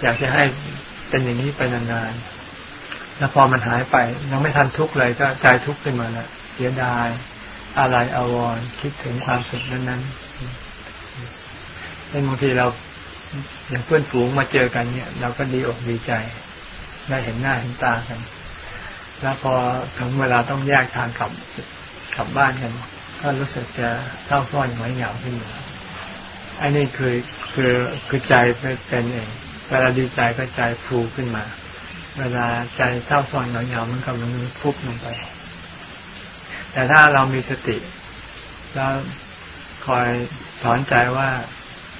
อยากจะให้เป็นอย่างนี้ไปนานๆแล้วพอมันหายไป ยังไม่ทันทุกข์เลยก็ใจทุกข์ขึ้นมาแล้วเสียดาย อะไรอาวรคิดถึงความสุขนั้นๆเป็นบางทีเราอย่างเพื่อนฝูงมาเจอกันเนี่ย เราก็ดีอกดีใจ ได้เห็นหน้าเห็นตากัน แล้วพอถึงเวลาต้องแยกทางกลับกลับบ้านกัน ก็รู้สึกจะเศร้าซ้อนหงอยเหงาขึ้นมาอ้นี่คือคือคือใจเป็นเอง เวลาดีใจก็ใจฟูขึ้นมา เวลาใจเศร้าซ้อนหงอยเหงามันก็มันฟุบลงไป แต่ถ้าเรามีสติ แล้วคอยสอนใจว่า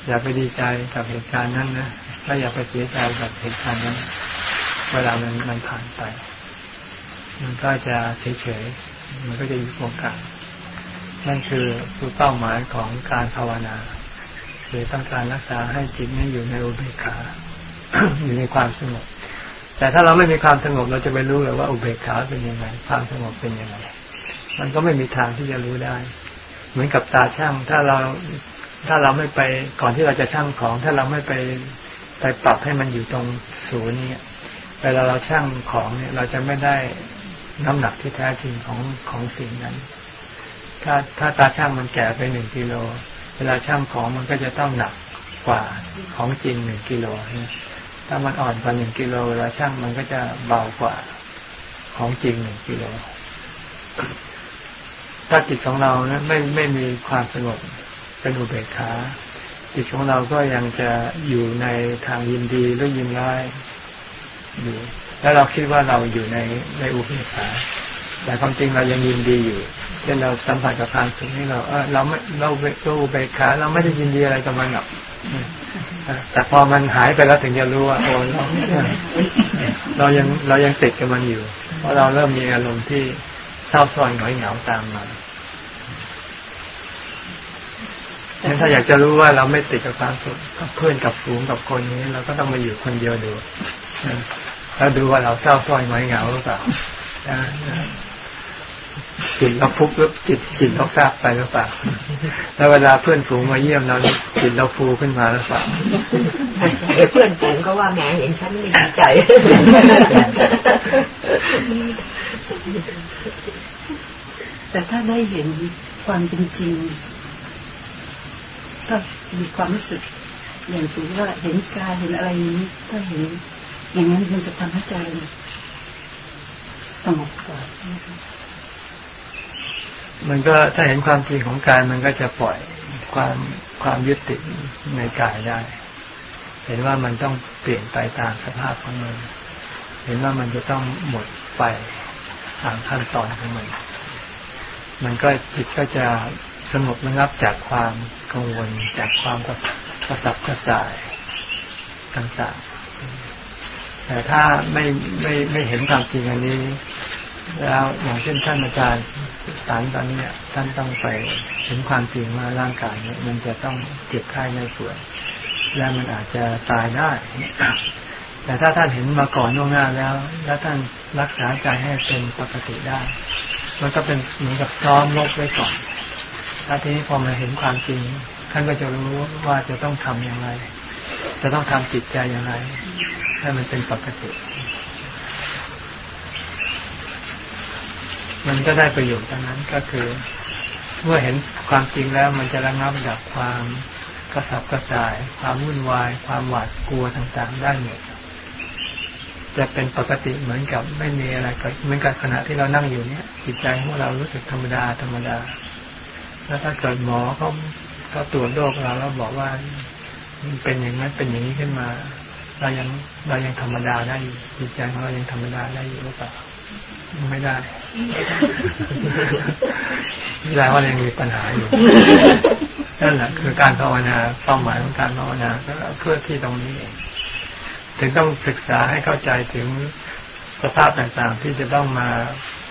อย่าไปดีใจกับเหตุการณ์นั้นนะแล้วอย่าไปเสียใจกับเหตุการณ์นั้น เวลามันมันผ่านไป มันก็จะเฉยๆมันก็จะอยู่ตรงกลาง นั่นคือคือเป้าหมายของการภาวนาคือต้องการรักษาให้จิตนี้อยู่ในอุเบกขาอยู่ในความสงบ แต่ถ้าเราไม่มีความสงบเราจะไปรู้เลยว่าอุเบกขาเป็นยังไง ความสงบเป็นยังไง มันก็ไม่มีทางที่จะรู้ได้ เหมือนกับตาช่าง ถ้าเราถ้าเราไม่ไปก่อนที่เราจะช่างของ ถ้าเราไม่ไปไปปรับให้มันอยู่ตรงศูนย์นี้เวลาเราช่างของเนี่ย เราจะไม่ได้น้ำหนักที่แท้จริงของของสิ่งนั้น ถ้าถ้าตาช่างมันแก่ไปหนึ่งกิโล เวลาช่างของมันก็จะต้องหนักกว่าของจริงหนึ่งกิโลถ้ามันอ่อนกว่าหนึ่งกิโลเวลาช่างมันก็จะเบากว่าของจริงหนึ่งกิโล ถ้าจิตของเรานะไม่ไม่มีความสงบเป็นอุเบกขาจิตของเราก็ยังจะอยู่ในทางยินดีหรือยินร้ายอยู่ แล้วเราคิดว่าเราอยู่ในในอุเบกขาแต่ความจริงเรายังยินดีอยู่ เช่นเราสัมผัสกับความสุขนี่เราเออเราไม่เราเราอุเบกขาเราไม่ได้ยินดีอะไรกับมันหรอกแต่พอมันหายไปแล้วถึงจะรู้ว่าโอ้เราเรายังเรายังติดกับมันอยู่ เพราะเราเริ่มมีอารมณ์ที่เศร้าซ้อนหงอยเหงาตามมางั้นถ้าอยากจะรู้ว่าเราไม่ติดกับความสุขกับเพื่อนกับฝูงกับคนนี้ เราก็ต้องมาอยู่คนเดียวดูแล้วดูว่าเราเศร้าซ้อนหงอยเหงาหรือเปล่า จิตเราฟุบหรือจิตจิตเราแฟบไปหรือเปล่าแล้วเวลาเพื่อนฝูงมาเยี่ยมเราจิตเราฟูขึ้นมาหรือเปล่าเพื่อนฝูงก็ว่าแหมเห็นฉันไม่ดีใจแต่ถ้าได้เห็นความเป็นจริงก็มีความรู้สึกอย่างสูงว่าเห็นกายเห็นอะไรนี้ถ้าเห็นอย่างนั้นมันจะทำให้ใจสงบกว่า มันก็ถ้าเห็นความจริงของกายมันก็จะปล่อยความความยึดติดในกายได้ เห็นว่ามันต้องเปลี่ยนไปตามสภาพของมัน เห็นว่ามันจะต้องหมดไปตามขั้นตอนของมัน มันก็จิตก็จะสงบระงับจากความกังวลจากความกระสับกระส่ายต่างๆ แต่ถ้าไม่ไม่ไม่เห็นความจริงอันนี้ แล้วอย่างเช่นท่านอาจารย์ สารตอนนี้ท่านต้องไปเห็นความจริงว่าร่างกายเนี่ยมันจะต้องเจ็บไข้ในป่วยและมันอาจจะตายได้ แต่ถ้าท่านเห็นมาก่อนล่วงหน้าแล้ว แล้วท่านรักษาใจให้เป็นปกติได้ มันก็เป็นเหมือนกับซ้อมลบไว้ก่อนถ้าทีนี้พอมาเห็นความจริง ท่านก็จะรู้ว่าจะต้องทำอย่างไร จะต้องทำจิตใจอย่างไร ให้มันเป็นปกติ มันก็ได้ประโยชน์ตรงนั้นก็คือ เมื่อเห็นความจริงแล้วมันจะระงับดับความกระสับกระส่าย ความวุ่นวาย ความหวาดกลัวต่างๆ ได้หมดจะเป็นปกติเหมือนกับไม่มีอะไรเกิดเหมือนกับขณะที่เรานั่งอยู่เนี่ย จิตใจของเรารู้สึกธรรมดาธรรมดา แล้วถ้าเกิดหมอเขาเขาตรวจโรคเราแล้วบอกว่ามันเป็นอย่างนั้นเป็นอย่างนี้ขึ้นมา เรายังเรายังธรรมดาได้อยู่จิตใจของเรายังธรรมดาได้อยู่หรือเปล่า ไม่ได้ ไม่ได้ว่ายังมีปัญหาอยู่นั่นแหละคือการภาวนาเป้าหมายของการภาวนาก็เพื่อที่ตรงนี้เองถึงต้องศึกษาให้เข้าใจถึงสภาพต่างๆ ที่จะต้องมา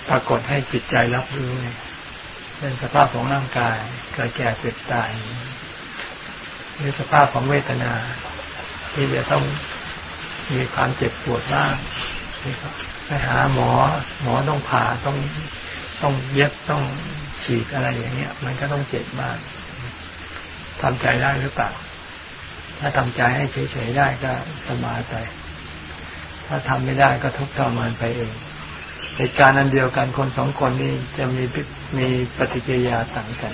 ปรากฏให้จิตใจรับรู้เนี่ยเป็นสภาพของร่างกายเกิดแก่เจ็บตายหรือสภาพของเวทนา ที่จะต้องมีความเจ็บปวดบ้าง ไปหาหมอ หมอต้องผ่าต้องต้องเย็บต้องฉีดอะไรอย่างเงี้ย มันก็ต้องเจ็บบ้างทำใจได้หรือเปล่า ถ้าทำใจให้เฉยๆได้ก็สบายไป ถ้าทำไม่ได้ก็ทุกข์ทรมานไปเองเหตุการณ์อันเดียวกันคนสองคนนี้จะมีมีปฏิกิริยาต่างกัน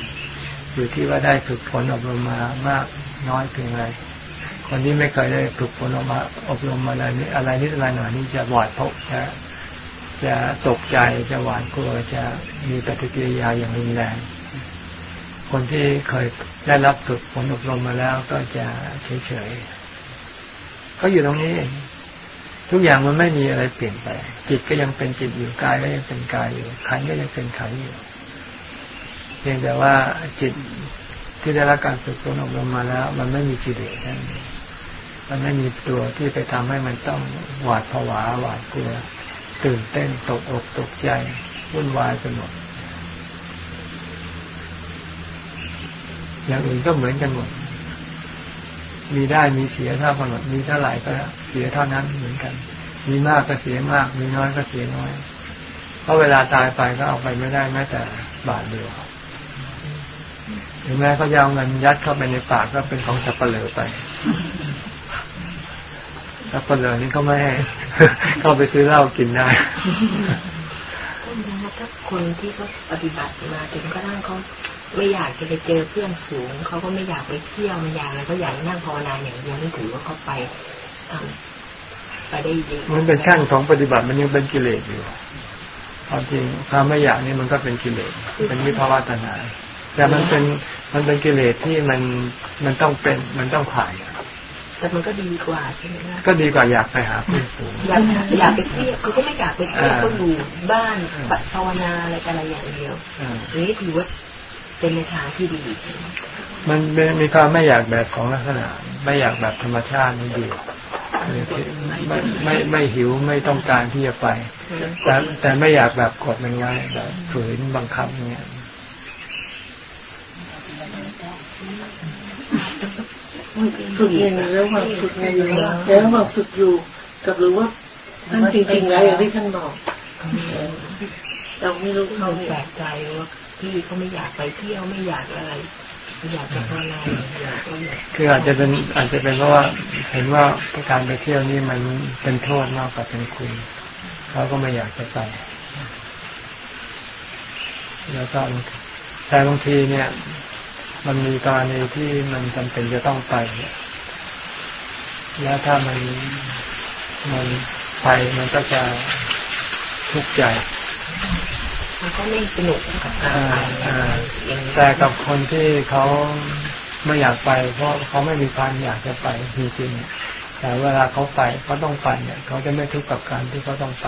อยู่ที่ว่าได้ฝึกฝนอบรมมามากน้อยเพียงไรคนที่ไม่เคยได้ฝึกฝนออกมาอบรมอะไรนี่อะไรนิดอะไรหน่อยนี่จะหวาดพกจะ จะตกใจจะหวาดกลัวจะมีปฏิกิริยาอย่างรุนแรง คนที่เคยได้รับฝึกฝนอบรมมาแล้วก็จะเฉยๆก็อยู่ตรงนี้เองทุกอย่างมันไม่มีอะไรเปลี่ยนไปจิตก็ยังเป็นจิตอยู่กายก็ยังเป็นกายอยู่ขันก็ยังเป็นขันอยู่เพียงแต่ว่าจิตที่ได้รับการฝึกฝนอบรมมาแล้ว มันไม่มีกิเลสนั่นมันไม่มีตัวที่ไปทำให้มันต้องหวาดผวาหวาดกลัว ตื่นเต้นตกอกตกใจวุ่นวายไปหมดอย่างอื่นก็เหมือนกันหมด มีได้มีเสียเท่ากันหมด มีเท่าไหร่ก็เสียเท่านั้นเหมือนกัน มีมากก็เสียมาก มีน้อยก็เสียน้อย เพราะเวลาตายไปก็เอาไปไม่ได้แม้แต่บาทเดียวถึงแม้เขาจะเอาเงินยัดเข้าไปในปากก็เป็นของสับเปลือไป สับเปลือนี่ก็ไม่ให้เข้าไปซื้อเหล้ากินได้ก็นะถ้าคนที่เขาปฏิบัติมาถึงก็ร่างเขาไม่อยากจะไปเจอเพื่อนฝูงเขาก็ไม่อยากไปเที่ยวไม่อยากอะไรก็อยากนั่งภาวนาอย่างเดียวนี่ถือว่าเขาไปทำไปได้ดีมันเป็นขั้นของปฏิบัติมันยังเป็นกิเลสอยู่ความจริงความไม่อยากนี่มันก็เป็นกิเลสเป็นวิภาวะตัณหาแต่มันเป็นมันเป็นกิเลสที่มันมันต้องเป็นมันต้องผ่าน แต่มันก็ดีกว่าใช่ไหมคะก็ดีกว่าอยากไปหาเพื่อนฝูงอยากอยากไปเที่ยวเขาก็ไม่อยากไปเที่ยวก็อยู่บ้านภาวนาอะไรกันอะไรอย่างเดียวอ่านี่ถือว่าเป็นในทางที่ดีใช่ไหมมันเป็นมีความไม่อยากแบบของลักษณะ ไม่อยากแบบธรรมชาตินี่ดีไม่ไม่ไม่หิวไม่ต้องการที่จะไป แต่แต่ไม่อยากแบบกดมันง่ายแบบฝืนบังคับเนี่ย ฝึกอย่างนี้ระหว่างฝึกในอยู่แล้วระหว่างฝึกอยู่ กับหรือว่าท่านจริงๆแล้วอย่างที่ท่านบอกเราไม่รู้เราเขาแปลกใจว่าพี่เขาไม่อยากไปเที่ยวไม่อยากอะไรไม่อยากจะภาวนาอย่างเดียวก็อยากคืออาจจะเป็นอาจจะเป็นเพราะว่าเห็นว่าการไปเที่ยวนี่มันเป็นโทษมากกว่าเป็นคุณเขาก็ไม่อยากจะไปแล้วก็แต่บางทีเนี่ย มันมีกรณีที่มันจำเป็นจะต้องไปเนี่ยแล้วถ้ามันมันไปมันก็จะทุกข์ใจ มันก็ไม่สนุกกับการอ่าไปอ่าอย่างนี้แต่กับคนที่เขาไม่อยากไป เพราะเขาไม่มีความอยากจะไปจริงๆแต่เวลาเขาไปเขาต้องไปเนี่ยเขาจะไม่ทุกข์กับการที่เขาต้องไป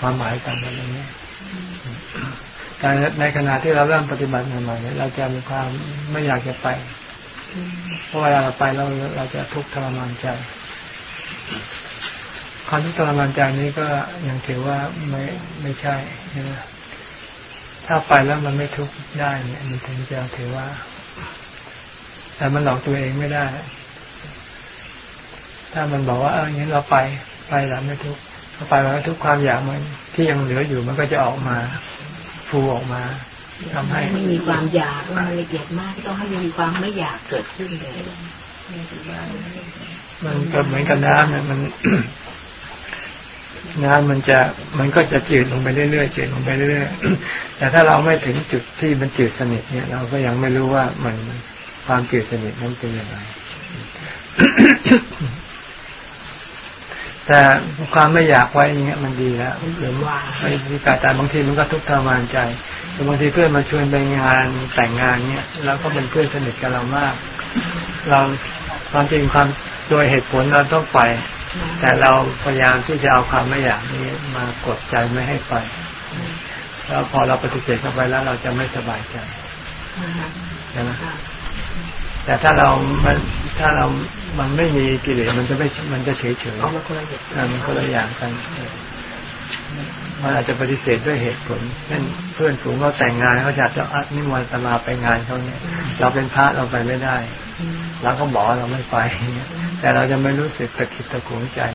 ความหมายต่างกันอย่างนี้ การในขณะที่เราเริ่มปฏิบัติใหม่ๆเนี่ยเราจะมีความไม่อยากจะไปเพราะเวลาเราไปเราเราจะทุกข์ทรมานใจความทุกข์ทรมานใจนี้ก็ยังถือว่าไม่ไม่ใช่ใชถ้าไปแล้วมันไม่ทุกข์ได้เนี่ยมันถึงจะถือว่า แต่มันหลอกตัวเองไม่ได้ ถ้ามันบอกว่าเอองั้เราไปไปแล้วไม่ทุกข์พอไปแล้วทุกความอยากมันที่ยังเหลืออยู่มันก็จะออกมา ฟูออกมาทำให้ไม่มีความอยากว่ามันละเอียดมากต้องให้มีความไม่อยากเกิดขึ้นเลยมันก็เหมือนกับน้ำเนี่ยมัน น้ำมันจะมันก็จะจืดลงไปเรื่อยๆจืดลงไปเรื่อยๆแต่ถ้าเราไม่ถึงจุดที่มันจืดสนิทเนี่ย เราก็ยังไม่รู้ว่ามันความจืดสนิทนั้นเป็นยังไง แต่ความไม่อยากไว้อย่างเงี้ยมันดีแล้วหรือว่าไม่มีการแต่บางทีมันก็ทุกข์ทรมานใจแต่บางทีเพื่อนมาชวนไปงานแต่งงานเนี้ยแล้วก็เป็นเพื่อนสนิทกับเรามาก เราความจริงความโดยเหตุผลเราต้องไป แต่เราพยายามที่จะเอาความไม่อยากนี้มากดใจไม่ให้ไปแล้วพอเราปฏิเสธเข้าไปแล้วเราจะไม่สบายใจใช่ไหมแต่ถ้าเราถ้าเรา มันไม่มีกิเลสมันจะไม่มันจะเฉยเฉยเอามาคนละอย่างอ่ามันคนละอย่างกันเออมันอาจจะปฏิเสธด้วยเหตุผล เช่นเพื่อนฝูงเขาแต่งงานเขาอยากจะอัดนิมนต์อาตมาไปงานเขาเนี่ย เราเป็นพระเราไปไม่ได้เราก็บอกว่าเราไม่ไป แต่เราจะไม่รู้สึกตะขิดตะขวงใจ